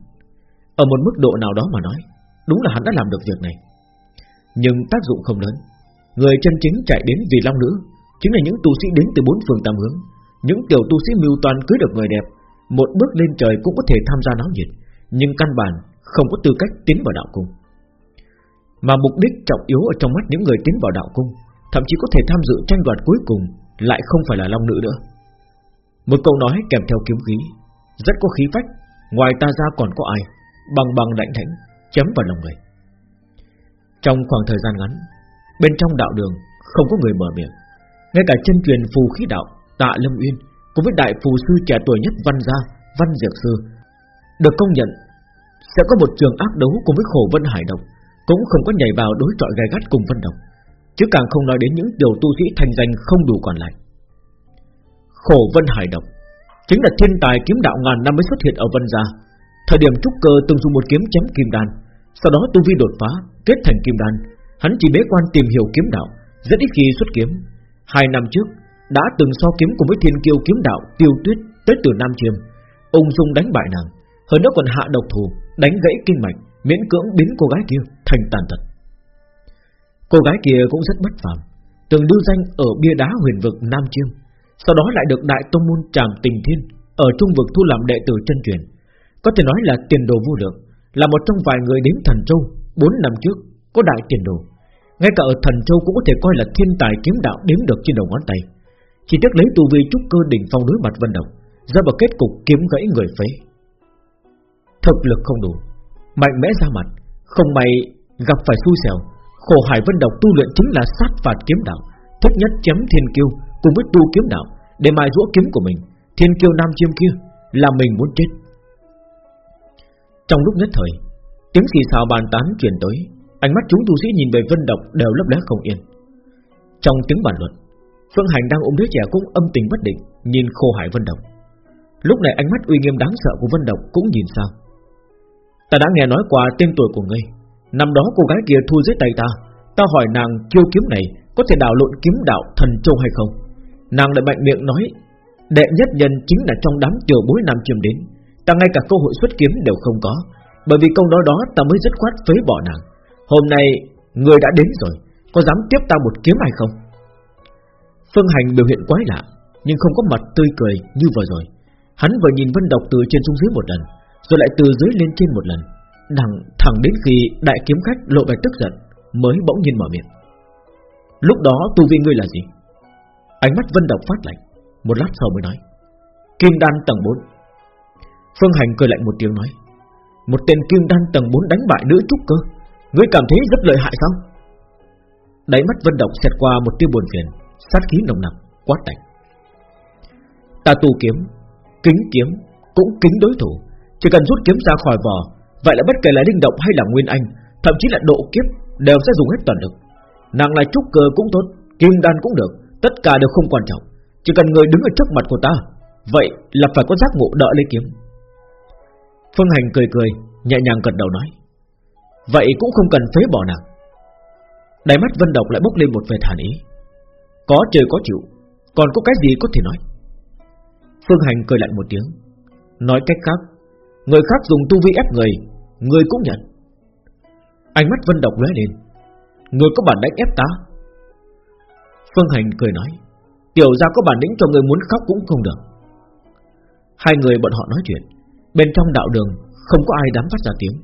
S1: Ở một mức độ nào đó mà nói, Đúng là hắn đã làm được việc này. Nhưng tác dụng không lớn. Người chân chính chạy đến vì long nữ, Chính là những tu sĩ đến từ bốn phương tam hướng. Những tiểu tu sĩ mưu toàn cưới được người đẹp, Một bước lên trời cũng có thể tham gia náo nhiệt, Nhưng căn bản không có tư cách tiến vào đạo cung. Mà mục đích trọng yếu ở trong mắt những người tiến vào đạo cung, Thậm chí có thể tham dự tranh đoạt cuối cùng Lại không phải là long nữ nữa. Một câu nói kèm theo kiếm khí. Rất có khí phách. Ngoài ta ra còn có ai? Bằng bằng lạnh thánh, Chấm vào lòng người. Trong khoảng thời gian ngắn, Bên trong đạo đường không có người mở miệng. Ngay cả chân truyền phù khí đạo, Tạ Lâm Uyên cùng với đại phù sư trẻ tuổi nhất Văn Gia, Văn Diệp Sư được công nhận sẽ có một trường ác đấu cùng với khổ Vân Hải Độc, cũng không có nhảy vào đối trọi gai gắt cùng Vân Độc. Chứ càng không nói đến những điều tu sĩ thành danh không đủ còn lại khổ Vân Hải Độc. Chính là thiên tài kiếm đạo ngàn năm mới xuất hiện ở Vân Gia. Thời điểm trúc cơ từng dùng một kiếm chém kim đan, sau đó tu vi đột phá, kết thành kim đan, hắn chỉ bế quan tìm hiểu kiếm đạo, rất ít khi xuất kiếm. Hai năm trước, Đã từng so kiếm cùng với thiên kiêu kiếm đạo Tiêu tuyết tới từ Nam Chiêm. Ung dung đánh bại nàng, Hơn nữa còn hạ độc thủ Đánh gãy kinh mạch, Miễn cưỡng biến cô gái kia thành tàn tật. Cô gái kia cũng rất bất phàm, Từng lưu danh ở bia đá huyền vực Nam Chiêm. Sau đó lại được Đại Tông Môn Tràm Tình Thiên Ở trung vực thu làm đệ tử chân truyền. Có thể nói là tiền đồ vô lượng, Là một trong vài người đến Thần Châu 4 năm trước có đại tiền đồ. Ngay cả ở thần châu cũng có thể coi là thiên tài kiếm đạo đếm được trên đầu ngón tay. Chỉ tiếc lấy tu vi trúc cơ đỉnh phong đối mặt Vân Đồng Ra vào kết cục kiếm gãy người phế. Thực lực không đủ, Mạnh mẽ ra mặt, Không may gặp phải xui xẻo, Khổ hải Vân Độc tu luyện chính là sát phạt kiếm đạo, Thích nhất chém thiên kiêu Cùng với tu kiếm đạo Để mài rũa kiếm của mình Thiên kiêu nam chiêm kia Là mình muốn chết Trong lúc nhất thời Tiếng xì xào bàn tán truyền tới Ánh mắt chúng tu sĩ nhìn về Vân Độc đều lấp lóe không yên. Trong tiếng bàn luận, Phương Hành đang ôm đứa trẻ cũng âm tình bất định, nhìn Khô Hải Vân Độc. Lúc này ánh mắt uy nghiêm đáng sợ của Vân Độc cũng nhìn sang. Ta đã nghe nói qua tên tuổi của ngươi. Năm đó cô gái kia thu dưới tay ta, ta hỏi nàng chiêu kiếm này có thể đảo lộn kiếm đạo thần châu hay không? Nàng lại mạnh miệng nói, đệ nhất nhân chính là trong đám tiểu bối nam chiêm đến, ta ngay cả cơ hội xuất kiếm đều không có, bởi vì câu đó đó ta mới dứt khoát phế bỏ nàng. Hôm nay người đã đến rồi Có dám tiếp ta một kiếm hay không? Phương Hành biểu hiện quái lạ Nhưng không có mặt tươi cười như vừa rồi. Hắn vừa nhìn Vân Độc từ trên xuống dưới một lần Rồi lại từ dưới lên trên một lần. Đằng thẳng đến khi đại kiếm khách lộ vẻ tức giận Mới bỗng nhiên mở miệng. Lúc đó tu vi ngươi là gì? Ánh mắt Vân Độc phát lạnh. Một lát sau mới nói. Kim đan tầng 4 Phương Hành cười lạnh một tiếng nói. Một tên kim đan tầng 4 đánh bại nữ trúc cơ. Ngươi cảm thấy rất lợi hại sao? Đáy mắt Vân Độc xẹt qua một tia buồn phiền, Sát khí nồng nặc Quát tạch Ta tu kiếm, Kính kiếm, Cũng kính đối thủ. Chỉ cần rút kiếm ra khỏi vỏ, Vậy là bất kể là linh động hay là nguyên anh, Thậm chí là độ kiếp, Đều sẽ dùng hết toàn lực. Nàng là trúc cơ cũng tốt, Kim đan cũng được. Tất cả đều không quan trọng. Chỉ cần người đứng ở trước mặt của ta, Vậy là phải có giác ngộ đỡ lấy kiếm. Phương Hành cười cười, Nhẹ nhàng gật đầu nói, Vậy cũng không cần phế bỏ nàng. Đáy mắt Vân Độc lại bốc lên một vẻ thản ý, Có trời có chịu, Còn có cái gì có thể nói? Phương Hành cười lạnh một tiếng, Nói cách khác, Người khác dùng tu vi ép người Người cũng nhận. Ánh mắt Vân Độc lóe lên, Người có bản đánh ép ta Phương Hành cười nói, Tiểu ra có bản lĩnh cho người muốn khóc cũng không được. Hai người bọn họ nói chuyện, Bên trong đạo đường Không có ai dám phát ra tiếng,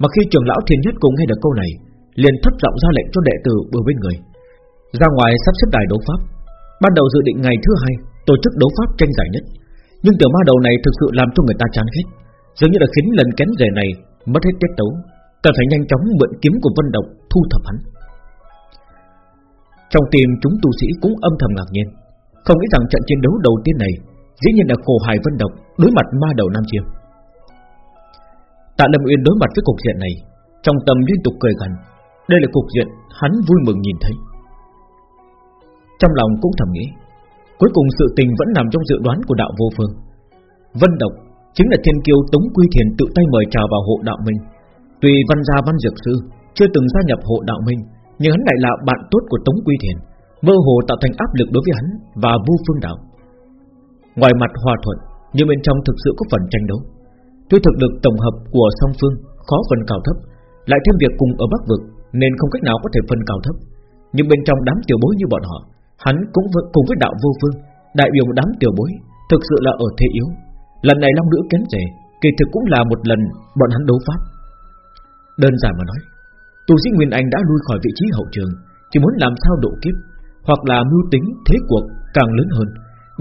S1: mà khi trưởng lão thiên nhất cùng nghe được câu này, liền thấp giọng ra lệnh cho đệ tử ở bên người. Ra ngoài sắp xếp đài đấu pháp, ban đầu dự định ngày thứ hai tổ chức đấu pháp tranh giải nhất, nhưng tiểu ma đầu này thực sự làm cho người ta chán ghét, dường như là khiến lần kén rể này mất hết tiết tấu, cần phải nhanh chóng mượn kiếm của vân độc thu thập hắn trong tim chúng tu sĩ cũng âm thầm ngạc nhiên. Không nghĩ rằng trận chiến đấu đầu tiên này, Dĩ nhiên là khổ hài vân độc Đối mặt ma đầu Nam Chiêm. Tạ Lâm Uyên đối mặt với cục diện này, Trong tâm liên tục cười gần. Đây là cục diện hắn vui mừng nhìn thấy. Trong lòng cũng thầm nghĩ, Cuối cùng sự tình vẫn nằm trong dự đoán của đạo vô phương. Vân Độc Chính là thiên kiêu Tống Quy Thiền tự tay mời chào vào hộ đạo minh. Tuy văn gia văn dược sư Chưa từng gia nhập hộ đạo minh nhưng hắn lại là bạn tốt của Tống Quy Thiền, Mơ hồ tạo thành áp lực đối với hắn Và vu phương đạo. Ngoài mặt hòa thuận, Nhưng bên trong thực sự có phần tranh đấu. Tuy thực lực tổng hợp của song phương Khó phân cao thấp, Lại thêm việc cùng ở Bắc Vực Nên không cách nào có thể phân cao thấp. Nhưng bên trong đám tiểu bối như bọn họ, Hắn cũng vẫn cùng với đạo vô phương, Đại biểu một đám tiểu bối, Thực sự là ở thế yếu. Lần này Long Nữ kén rể Kỳ thực cũng là một lần bọn hắn đấu pháp. Đơn giản mà nói Tu sĩ Nguyên Anh đã lui khỏi vị trí hậu trường, Chỉ muốn làm sao độ kiếp, Hoặc là mưu tính thế cuộc càng lớn hơn.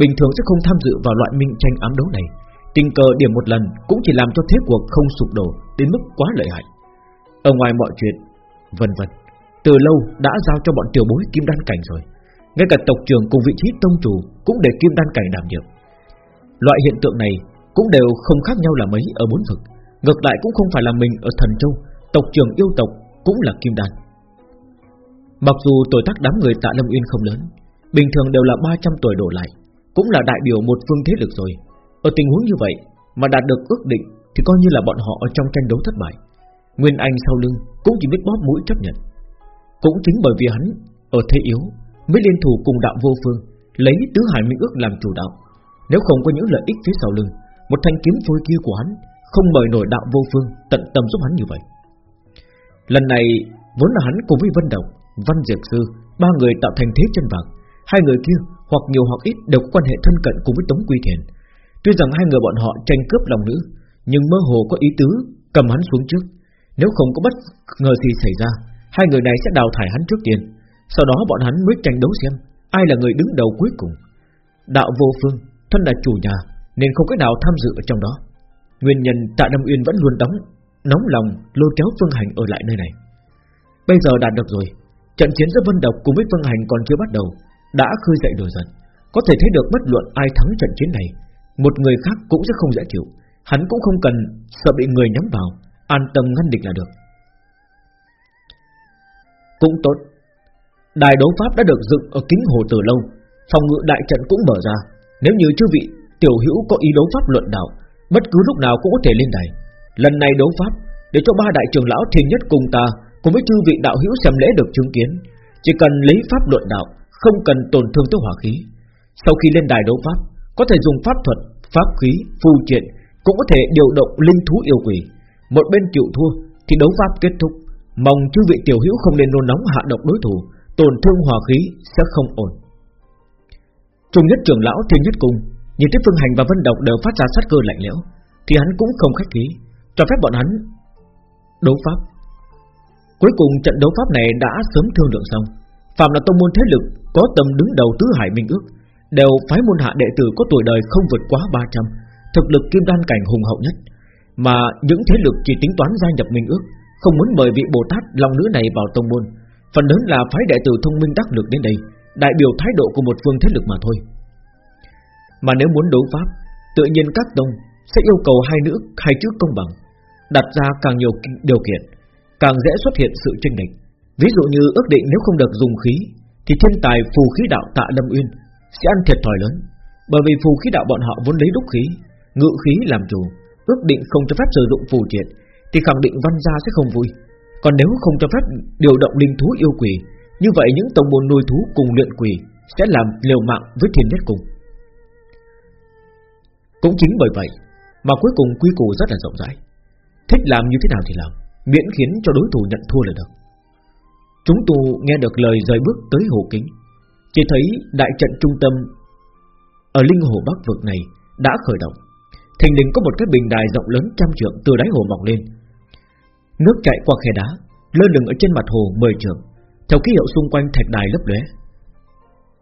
S1: Bình thường sẽ không tham dự vào loại minh tranh ám đấu này. Tình cờ điểm một lần Cũng chỉ làm cho thế cuộc không sụp đổ Đến mức quá lợi hại. Ở ngoài mọi chuyện, Vân vân, Từ lâu đã giao cho bọn tiểu bối kim đan cảnh rồi. Ngay cả tộc trưởng cùng vị trí tông chủ Cũng để kim đan cảnh đảm nhiệm. Loại hiện tượng này Cũng đều không khác nhau là mấy ở bốn vực. Ngược lại cũng không phải là mình ở thần châu, Tộc trưởng yêu tộc cũng là kim đan. Mặc dù tuổi tác đám người tạ Lâm Uyên không lớn, Bình thường đều là 300 tuổi đổ lại, Cũng là đại biểu một phương thế lực rồi. Ở tình huống như vậy Mà đạt được ước định Thì coi như là bọn họ ở trong tranh đấu thất bại. Nguyên Anh sau lưng cũng chỉ biết bóp mũi chấp nhận. Cũng chính bởi vì hắn Ở thế yếu Mới liên thủ cùng đạo vô phương Lấy tứ hải minh ước làm chủ đạo. Nếu không có những lợi ích phía sau lưng, Một thanh kiếm phôi kia của hắn Không mời nổi đạo vô phương Tận tâm giúp hắn như vậy. Lần này, vốn là hắn cùng với Vân Độc Văn Diệp Sư, Ba người tạo thành thế chân vàng Hai người kia, hoặc nhiều hoặc ít, đều có quan hệ thân cận cùng với Tống Quy Thiền. Tuy rằng hai người bọn họ tranh cướp lòng nữ, Nhưng mơ hồ có ý tứ Cầm hắn xuống trước. Nếu không có bất ngờ gì xảy ra, Hai người này sẽ đào thải hắn trước tiên. Sau đó bọn hắn mới tranh đấu xem Ai là người đứng đầu cuối cùng. Đạo vô phương, Thân là chủ nhà, Nên không cách nào tham dự ở trong đó. Nguyên nhân Tạ Nam Uyên vẫn luôn đóng Nóng lòng lôi kéo Phương Hành ở lại nơi này. Bây giờ đạt được rồi, Trận chiến giữa Vân Độc cùng với Phương Hành còn chưa bắt đầu, Đã khơi dậy lửa giận. Có thể thấy được bất luận ai thắng trận chiến này, Một người khác cũng sẽ không dễ chịu. Hắn cũng không cần sợ bị người nhắm vào, An tâm ngăn địch là được. Cũng tốt, Đài đấu pháp đã được dựng ở kính hồ từ lâu, Phòng ngự đại trận cũng mở ra. Nếu như chư vị tiểu hữu có ý đấu pháp luận đạo, Bất cứ lúc nào cũng có thể lên đài. Lần này đấu pháp Để cho ba đại trưởng lão thiên nhất cùng ta Cùng với chư vị đạo hữu xem lễ được chứng kiến. Chỉ cần lấy pháp luận đạo Không cần tổn thương tới hỏa khí. Sau khi lên đài đấu pháp Có thể dùng pháp thuật, pháp khí, phù triện Cũng có thể điều động linh thú yêu quỷ. Một bên chịu thua Thì đấu pháp kết thúc. Mong chư vị tiểu hữu không nên nôn nóng hạ độc đối thủ Tổn thương hỏa khí sẽ không ổn. Trung nhất trưởng lão thiên nhất cùng Nhìn thấy Phương Hành và Vân Độc đều phát ra sát cơ lạnh lẽo Thì hắn cũng không khách khí cho phép bọn hắn đấu pháp. Cuối cùng trận đấu pháp này đã sớm thương lượng xong. Phạm là tông môn thế lực có tầm đứng đầu tứ hải minh ước, đều phái môn hạ đệ tử có tuổi đời không vượt quá 300, thực lực kim đan cảnh hùng hậu nhất. Mà những thế lực chỉ tính toán gia nhập minh ước, không muốn mời vị Bồ Tát long nữ này vào tông môn, phần lớn là phái đệ tử thông minh đắc lực đến đây, đại biểu thái độ của một phương thế lực mà thôi. Mà nếu muốn đấu pháp, tự nhiên các tông sẽ yêu cầu hai nữ hai chữ công bằng đặt ra càng nhiều điều kiện, càng dễ xuất hiện sự tranh lệch. Ví dụ như ước định nếu không được dùng khí, thì thiên tài phù khí đạo Tạ Lâm Uyên sẽ ăn thiệt thòi lớn, bởi vì phù khí đạo bọn họ vốn lấy đúc khí, ngự khí làm chủ, ước định không cho phép sử dụng phù triệt, thì khẳng định văn gia sẽ không vui. Còn nếu không cho phép điều động linh thú yêu quỷ, như vậy những tông môn nuôi thú cùng luyện quỷ sẽ làm liều mạng với thiên nhất cùng. Cũng chính bởi vậy mà cuối cùng quy củ rất là rộng rãi. Thích làm như thế nào thì làm, Miễn khiến cho đối thủ nhận thua là được. Chúng tu nghe được lời rời bước tới hồ kính, Chỉ thấy đại trận trung tâm Ở linh hồ bắc vực này Đã khởi động. Thành đình có một cái bình đài rộng lớn trăm trượng Từ đáy hồ mọc lên. Nước chạy qua khe đá, Lơ lửng ở trên mặt hồ mười trượng, Theo ký hiệu xung quanh thạch đài lấp lóe.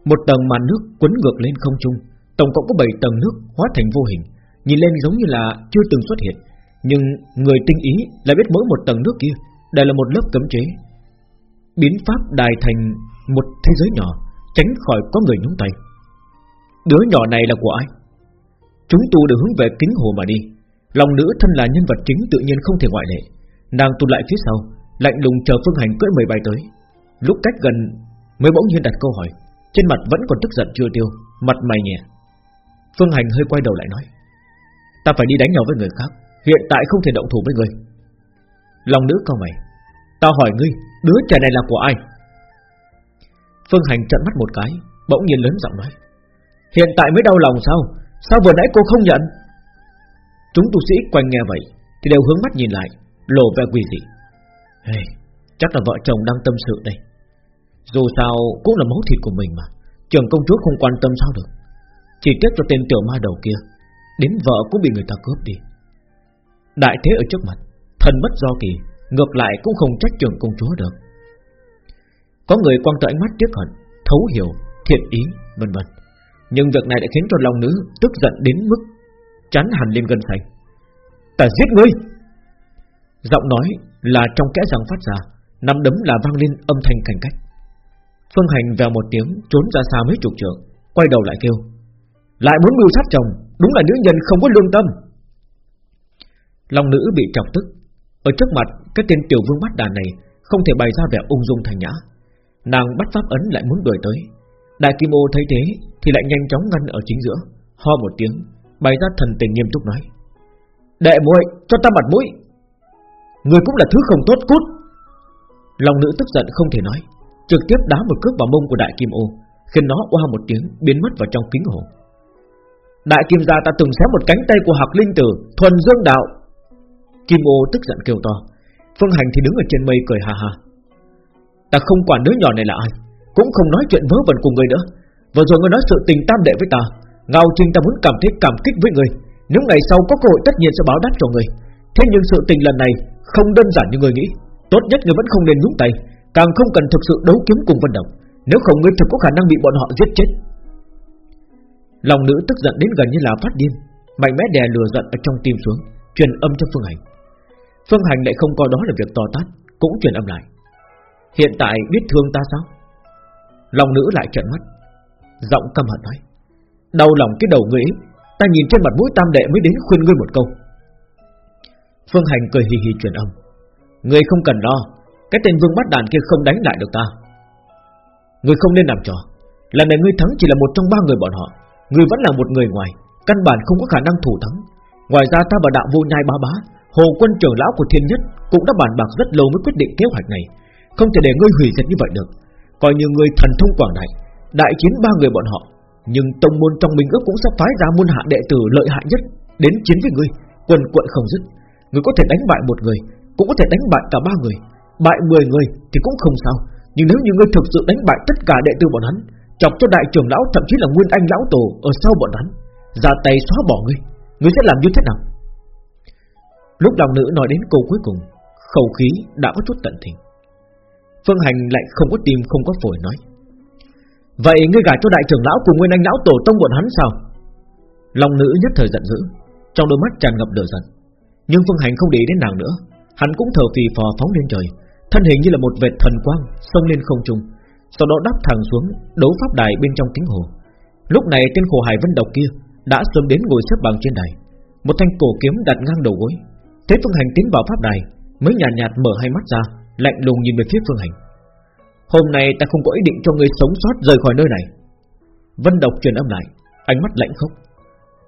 S1: Một tầng màn nước quấn ngược lên không trung, Tổng cộng có 7 tầng nước hóa thành vô hình, Nhìn lên giống như là chưa từng xuất hiện nhưng người tinh ý lại biết mỗi một tầng nước kia Đây là một lớp cấm chế. Biến pháp đài thành một thế giới nhỏ, Tránh khỏi có người nhúng tay. Đứa nhỏ này là của ai? Chúng tu đều hướng về kính hồ mà đi. Lòng nữ thân là nhân vật chính tự nhiên không thể ngoại lệ. Nàng tụt lại phía sau, Lạnh lùng chờ Phương Hành cưỡi mười bay tới. Lúc cách gần, mới bỗng nhiên đặt câu hỏi. Trên mặt vẫn còn tức giận chưa tiêu, Mặt mày nhẹ. Phương Hành hơi quay đầu lại nói, Ta phải đi đánh nhau với người khác. Hiện tại không thể động thủ với người Lòng nữ cao mày tao hỏi ngươi Đứa trẻ này là của ai? Phương Hành trợn mắt một cái Bỗng nhiên lớn giọng nói Hiện tại mới đau lòng sao? Sao vừa nãy cô không nhận? Chúng tu sĩ quanh nghe vậy Thì đều hướng mắt nhìn lại Lộ vẻ quỷ dị. Hey, Chắc là vợ chồng đang tâm sự đây. Dù sao cũng là máu thịt của mình mà Trường công chúa không quan tâm sao được. Chỉ tiếc cho tên tiểu ma đầu kia Đến vợ cũng bị người ta cướp đi. Đại thế ở trước mặt Thần bất do kỳ Ngược lại cũng không trách trưởng công chúa được. Có người quan tới ánh mắt tiếc hận Thấu hiểu, thiện ý, vân vân. Nhưng việc này đã khiến cho lòng nữ Tức giận đến mức Chán hẳn lên gần thành, Ta giết ngươi! Giọng nói là trong kẽ răng phát ra Nắm đấm là vang lên âm thanh cảnh cách. Phương Hành vào một tiếng Trốn ra xa mấy chục trượng Quay đầu lại kêu. Lại muốn mưu sát chồng Đúng là nữ nhân không có lương tâm. Long nữ bị chọc tức. Ở trước mặt, cái tên tiểu vương bắt đàn này Không thể bày ra vẻ ung dung thành nhã. Nàng bắt pháp ấn lại muốn đuổi tới. Đại Kim Ô thấy thế Thì lại nhanh chóng ngăn ở chính giữa, Ho một tiếng, Bày ra thần tình nghiêm túc nói. Đệ muội, cho ta mặt mũi. Người cũng là thứ không tốt, cút. Lòng nữ tức giận không thể nói, Trực tiếp đá một cước vào mông của đại kim ô, Khiến nó oa một tiếng, biến mất vào trong kính hồ. Đại kim gia ta từng xé một cánh tay của hạc linh tử, Thuần dương đạo Kim ô tức giận kêu to. Phương hành thì đứng ở trên mây cười hà hà Ta không quản đứa nhỏ này là ai, Cũng không nói chuyện vớ vẩn cùng người nữa. Vừa rồi ngươi nói sự tình tam đệ với ta, Ngao Trinh ta muốn cảm thấy cảm kích với người. Nếu ngày sau có cơ hội tất nhiên sẽ báo đáp cho người. Thế nhưng sự tình lần này Không đơn giản như người nghĩ. Tốt nhất người vẫn không nên nhúng tay, Càng không cần thực sự đấu kiếm cùng Vân Động. Nếu không người thực có khả năng bị bọn họ giết chết. Lòng nữ tức giận đến gần như là phát điên, Mạnh mẽ đè lừa giận ở trong tim xuống, Truyền âm cho Phương Hành. Phương Hành lại không coi đó là việc to tát, Cũng truyền âm lại. Hiện tại biết thương ta sao? Lòng nữ lại trợn mắt, Giọng căm hận nói. Đau lòng cái đầu người ấy, Ta nhìn trên mặt mũi tam đệ mới đến khuyên ngươi một câu. Phương Hành cười hì hì truyền âm. Ngươi không cần lo, Cái tên vương bắt đàn kia không đánh lại được ta. Ngươi không nên làm trò. Lần này ngươi thắng chỉ là một trong ba người bọn họ. Ngươi vẫn là một người ngoài, Căn bản không có khả năng thủ thắng. Ngoài ra ta và đạo vô nhai ba bá Hồ quân trưởng lão của thiên nhất Cũng đã bàn bạc rất lâu mới quyết định kế hoạch này. Không thể để ngươi hủy diệt như vậy được. Coi như ngươi thần thông quảng đại Đại chiến ba người bọn họ, nhưng tông môn trong mình ước cũng sẽ phái ra môn hạ đệ tử lợi hại nhất Đến chiến với ngươi, Quần quận không dứt. Ngươi có thể đánh bại một người, Cũng có thể đánh bại cả ba người. Bại mười người thì cũng không sao, Nhưng nếu như ngươi thực sự đánh bại tất cả đệ tử bọn hắn, Chọc cho đại trưởng lão, thậm chí là nguyên anh lão tổ Ở sau bọn hắn, Ra tay xóa bỏ ngươi Ngươi sẽ làm như thế nào? Lúc lòng nữ nói đến câu cuối cùng, Khẩu khí đã có chút tận tình. Phương Hành lại không có tim, không có phổi nói. Vậy ngươi gả cho đại trưởng lão cùng nguyên anh lão tổ tông bọn hắn sao? Lòng nữ nhất thời giận dữ, Trong đôi mắt tràn ngập lửa giận. Nhưng Phương Hành không để đến nàng nữa. Hắn cũng thở phì phò phóng lên trời, Thân hình như là một vệt thần quang Xông lên không trung, Sau đó đáp thẳng xuống đấu pháp đài bên trong kính hồ. Lúc này tên khổ hải vân độc kia Đã sớm đến ngồi xếp bằng trên đài. Một thanh cổ kiếm đặt ngang đầu gối Thế Phương Hành tiến vào pháp đài Mới nhàn nhạt, nhạt mở hai mắt ra Lạnh lùng nhìn về phía Phương Hành. Hôm nay ta không có ý định cho ngươi sống sót rời khỏi nơi này. Vân Độc truyền âm lại Ánh mắt lạnh khốc.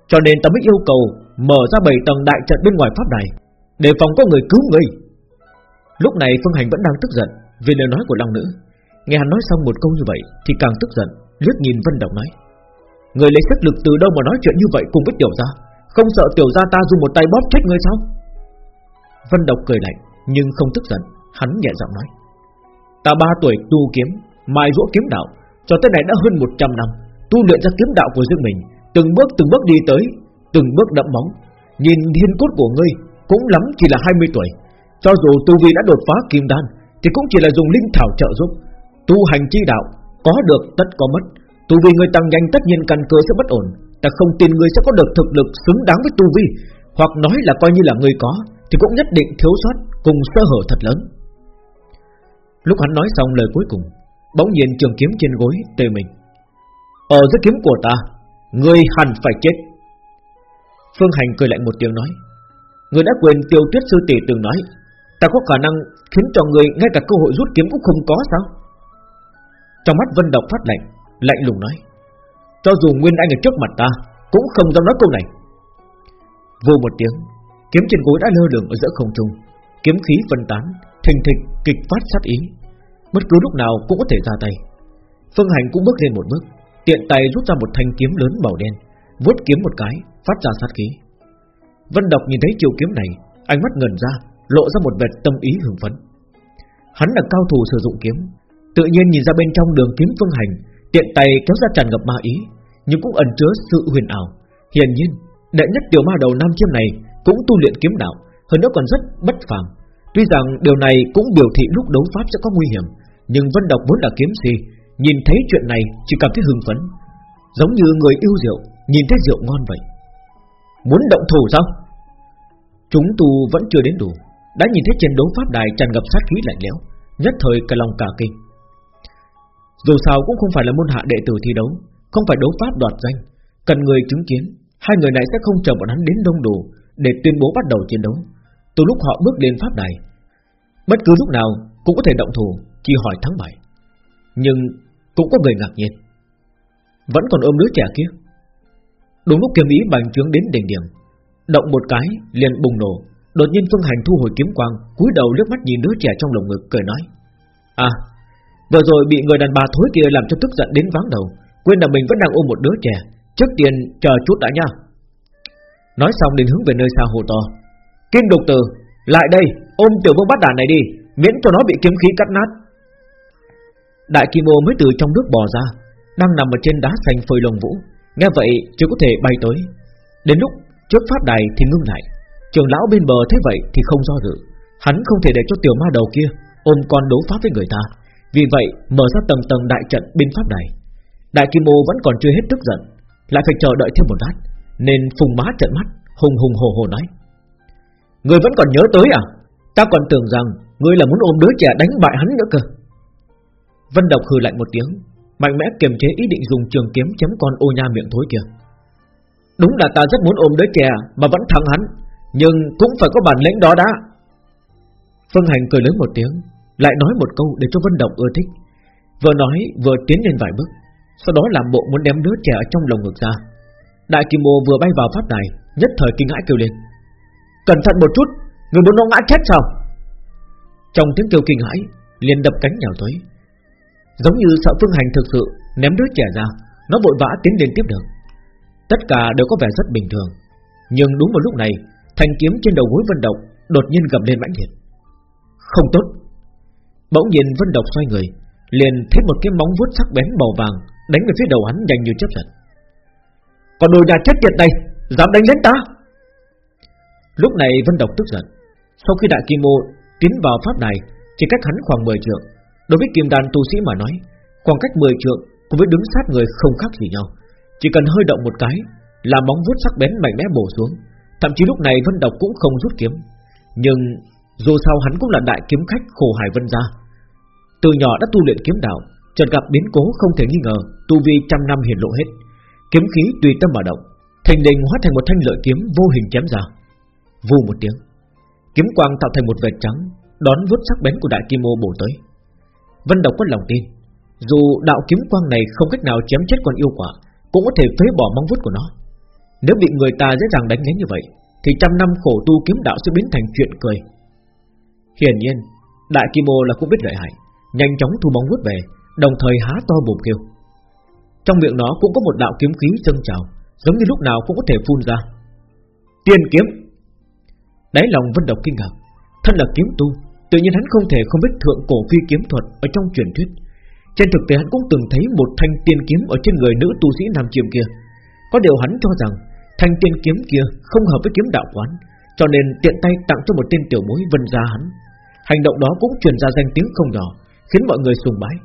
S1: Cho nên ta mới yêu cầu Mở ra bảy tầng đại trận bên ngoài pháp đài Để phòng có người cứu ngươi. Lúc này Phương Hành vẫn đang tức giận Vì lời nói của Long Nữ. Nghe hắn nói xong một câu như vậy Thì càng tức giận liếc nhìn Vân Độc nói Người lấy sức lực từ đâu mà nói chuyện như vậy cùng với tiểu gia? Không sợ tiểu gia ta dùng một tay bóp chết ngươi sao? Vân Độc cười lạnh, Nhưng không tức giận, Hắn nhẹ giọng nói. Ta ba tuổi tu kiếm Mai rũa kiếm đạo, Cho tới này đã hơn 100 năm, Tu luyện ra kiếm đạo của riêng mình, Từng bước từng bước đi tới, Từng bước đậm bóng. Nhìn thiên cốt của ngươi, Cũng lắm chỉ là 20 tuổi. Cho dù tu vi đã đột phá kim đan, Thì cũng chỉ là dùng linh thảo trợ giúp. Tu hành chi đạo, Có được tất có mất. Tu vi ngươi tăng nhanh, tất nhiên căn cơ sẽ bất ổn. Ta không tin ngươi sẽ có được thực lực xứng đáng với tu vi, Hoặc nói là coi như là ngươi có. Thì cũng nhất định thiếu sót Cùng sơ hở thật lớn. Lúc hắn nói xong lời cuối cùng, Bỗng nhiên trường kiếm trên gối tê mình. Ở dưới kiếm của ta Ngươi hẳn phải chết. Phương Hành cười lạnh một tiếng nói, Người đã quên tiêu tuyết sư tỷ từng nói, Ta có khả năng khiến cho người ngay cả cơ hội rút kiếm cũng không có sao? Trong mắt Vân Độc phát lạnh Lạnh lùng nói, Cho dù Nguyên Anh ở trước mặt ta, Cũng không dám nói câu này. Vô một tiếng Kiếm trên gối đã lơ lửng ở giữa không trung. Kiếm khí phân tán, Thình thịch, kịch phát sát ý. Bất cứ lúc nào cũng có thể ra tay. Phương Hành cũng bước lên một bước, Tiện tay rút ra một thanh kiếm lớn màu đen, vuốt kiếm một cái, Phát ra sát khí. Vân Độc nhìn thấy chiều kiếm này, Ánh mắt ngẩn ra, Lộ ra một vệt tâm ý hưng phấn. Hắn là cao thủ sử dụng kiếm, Tự nhiên nhìn ra bên trong đường kiếm phương hành, Tiện tay kéo ra tràn ngập ma ý, Nhưng cũng ẩn chứa sự huyền ảo. Hiển nhiên, đệ nhất tiểu ma đầu nam chiêm này cũng tu luyện kiếm đạo Hơn nữa còn rất bất phàm. Tuy rằng điều này cũng biểu thị lúc đấu pháp sẽ có nguy hiểm Nhưng Vân Độc vốn là kiếm sĩ, Nhìn thấy chuyện này chỉ cảm thấy hưng phấn. Giống như người yêu rượu Nhìn thấy rượu ngon vậy. Muốn động thủ sao? Chúng tu vẫn chưa đến đủ Đã nhìn thấy trên đấu pháp đài tràn ngập sát khí lạnh lẽo Nhất thời cả lòng cả kinh. Dù sao cũng không phải là môn hạ đệ tử thi đấu Không phải đấu pháp đoạt danh Cần người chứng kiến Hai người này sẽ không chờ bọn hắn đến đông đủ để tuyên bố bắt đầu chiến đấu. Từ lúc họ bước lên pháp đài, Bất cứ lúc nào cũng có thể động thủ Chỉ hỏi thắng bại. Nhưng cũng có người ngạc nhiên. Vẫn còn ôm đứa trẻ kia. Đúng lúc kiếm ý bành trướng đến đỉnh điểm, Động một cái liền bùng nổ. Đột nhiên Phương Hành thu hồi kiếm quang, cúi đầu liếc mắt nhìn đứa trẻ trong lồng ngực, cười nói À Vừa rồi bị người đàn bà thối kia làm cho tức giận đến váng đầu. Quên là mình vẫn đang ôm một đứa trẻ. Trước tiên chờ chút đã nha. Nói xong liền hướng về nơi xa hồ to. Kim độc tử, Lại đây, ôm tiểu vương bắt đàn này đi, Miễn cho nó bị kiếm khí cắt nát. Đại kim ô mới từ trong nước bò ra, Đang nằm ở trên đá xanh phơi lồng vũ. Nghe vậy, chưa có thể bay tới. Đến lúc trước pháp đài thì ngưng lại. Trường lão bên bờ thấy vậy thì không do dự. Hắn không thể để cho tiểu ma đầu kia Ôm con đấu pháp với người ta. Vì vậy, mở ra tầng tầng đại trận bên pháp đài. Đại kim ô vẫn còn chưa hết tức giận, Lại phải chờ đợi thêm một lát. Nên phùng má trợn mắt, Hùng hùng hồ hồ nói. Người vẫn còn nhớ tới à? Ta còn tưởng rằng Ngươi là muốn ôm đứa trẻ đánh bại hắn nữa cơ. Vân Độc hừ lạnh một tiếng, Mạnh mẽ kiềm chế ý định dùng trường kiếm chém con ô nha miệng thối kia. Đúng là ta rất muốn ôm đứa trẻ Mà vẫn thắng hắn, Nhưng cũng phải có bản lĩnh đó đã. Phương Hành cười lớn một tiếng, Lại nói một câu để cho Vân Động ưa thích. Vừa nói, vừa tiến lên vài bước, Sau đó làm bộ muốn đem đứa trẻ ở trong lồng ngực ra. Đại Kim Mô vừa bay vào pháp đài, Nhất thời kinh hãi kêu lên. Cẩn thận một chút, Người muốn nó ngã chết sao? Trong tiếng kêu kinh hãi, liền đập cánh nhào tới. Giống như sợ Phương Hành thực sự ném đứa trẻ ra, Nó vội vã tiến lên tiếp được. Tất cả đều có vẻ rất bình thường, Nhưng đúng vào lúc này, Thanh kiếm trên đầu gối Vân Độc Đột nhiên gầm lên mãnh liệt. Không tốt. Bỗng nhiên Vân Độc xoay người, Liền thấy một cái móng vuốt sắc bén màu vàng Đánh về phía đầu hắn nhanh như chớp giật. Còn đồ nhà chết tiệt này, Dám đánh đến ta? Lúc này Vân Độc tức giận. Sau khi Đại Kim Mô tiến vào pháp này Chỉ cách hắn khoảng 10 trượng, Đối với kim đan tu sĩ mà nói, Khoảng cách 10 trượng cùng với đứng sát người không khác gì nhau. Chỉ cần hơi động một cái Là bóng vuốt sắc bén mạnh mẽ bổ xuống. Thậm chí lúc này Vân Độc cũng không rút kiếm. Nhưng dù sao hắn cũng là đại kiếm khách khổ hải vân gia. Từ nhỏ đã tu luyện kiếm đạo trần gặp biến cố không thể nghi ngờ, Tu vi trăm năm hiển lộ hết. Kiếm khí tùy tâm mà động Thành đình hóa thành một thanh lợi kiếm vô hình chém ra. Vù một tiếng, Kiếm quang tạo thành một vệt trắng, Đón vuốt sắc bén của đại kim ô bổ tới. Vân Độc có lòng tin, Dù đạo kiếm quang này không cách nào chém chết con yêu quả, Cũng có thể phế bỏ mong vuốt của nó. Nếu bị người ta dễ dàng đánh đến như vậy, Thì trăm năm khổ tu kiếm đạo sẽ biến thành chuyện cười. Hiển nhiên, Đại Kim Ô là cũng biết lợi hại, Nhanh chóng thu bóng vuốt về, Đồng thời há to bụng kêu. Trong miệng nó cũng có một đạo kiếm khí dâng trào, Giống như lúc nào cũng có thể phun ra. Tiên kiếm. Đáy lòng Vân Độc kinh ngạc. Thân là kiếm tu, Tự nhiên hắn không thể không biết thượng cổ phi kiếm thuật Ở trong truyền thuyết. Trên thực tế hắn cũng từng thấy một thanh tiên kiếm Ở trên người nữ tu sĩ nam chiêm kia. Có điều hắn cho rằng, Thanh tiên kiếm kia không hợp với kiếm đạo quán, Cho nên tiện tay tặng cho một tên tiểu bối vân gia hắn. Hành động đó cũng truyền ra danh tiếng không nhỏ, Khiến mọi người sùng bái.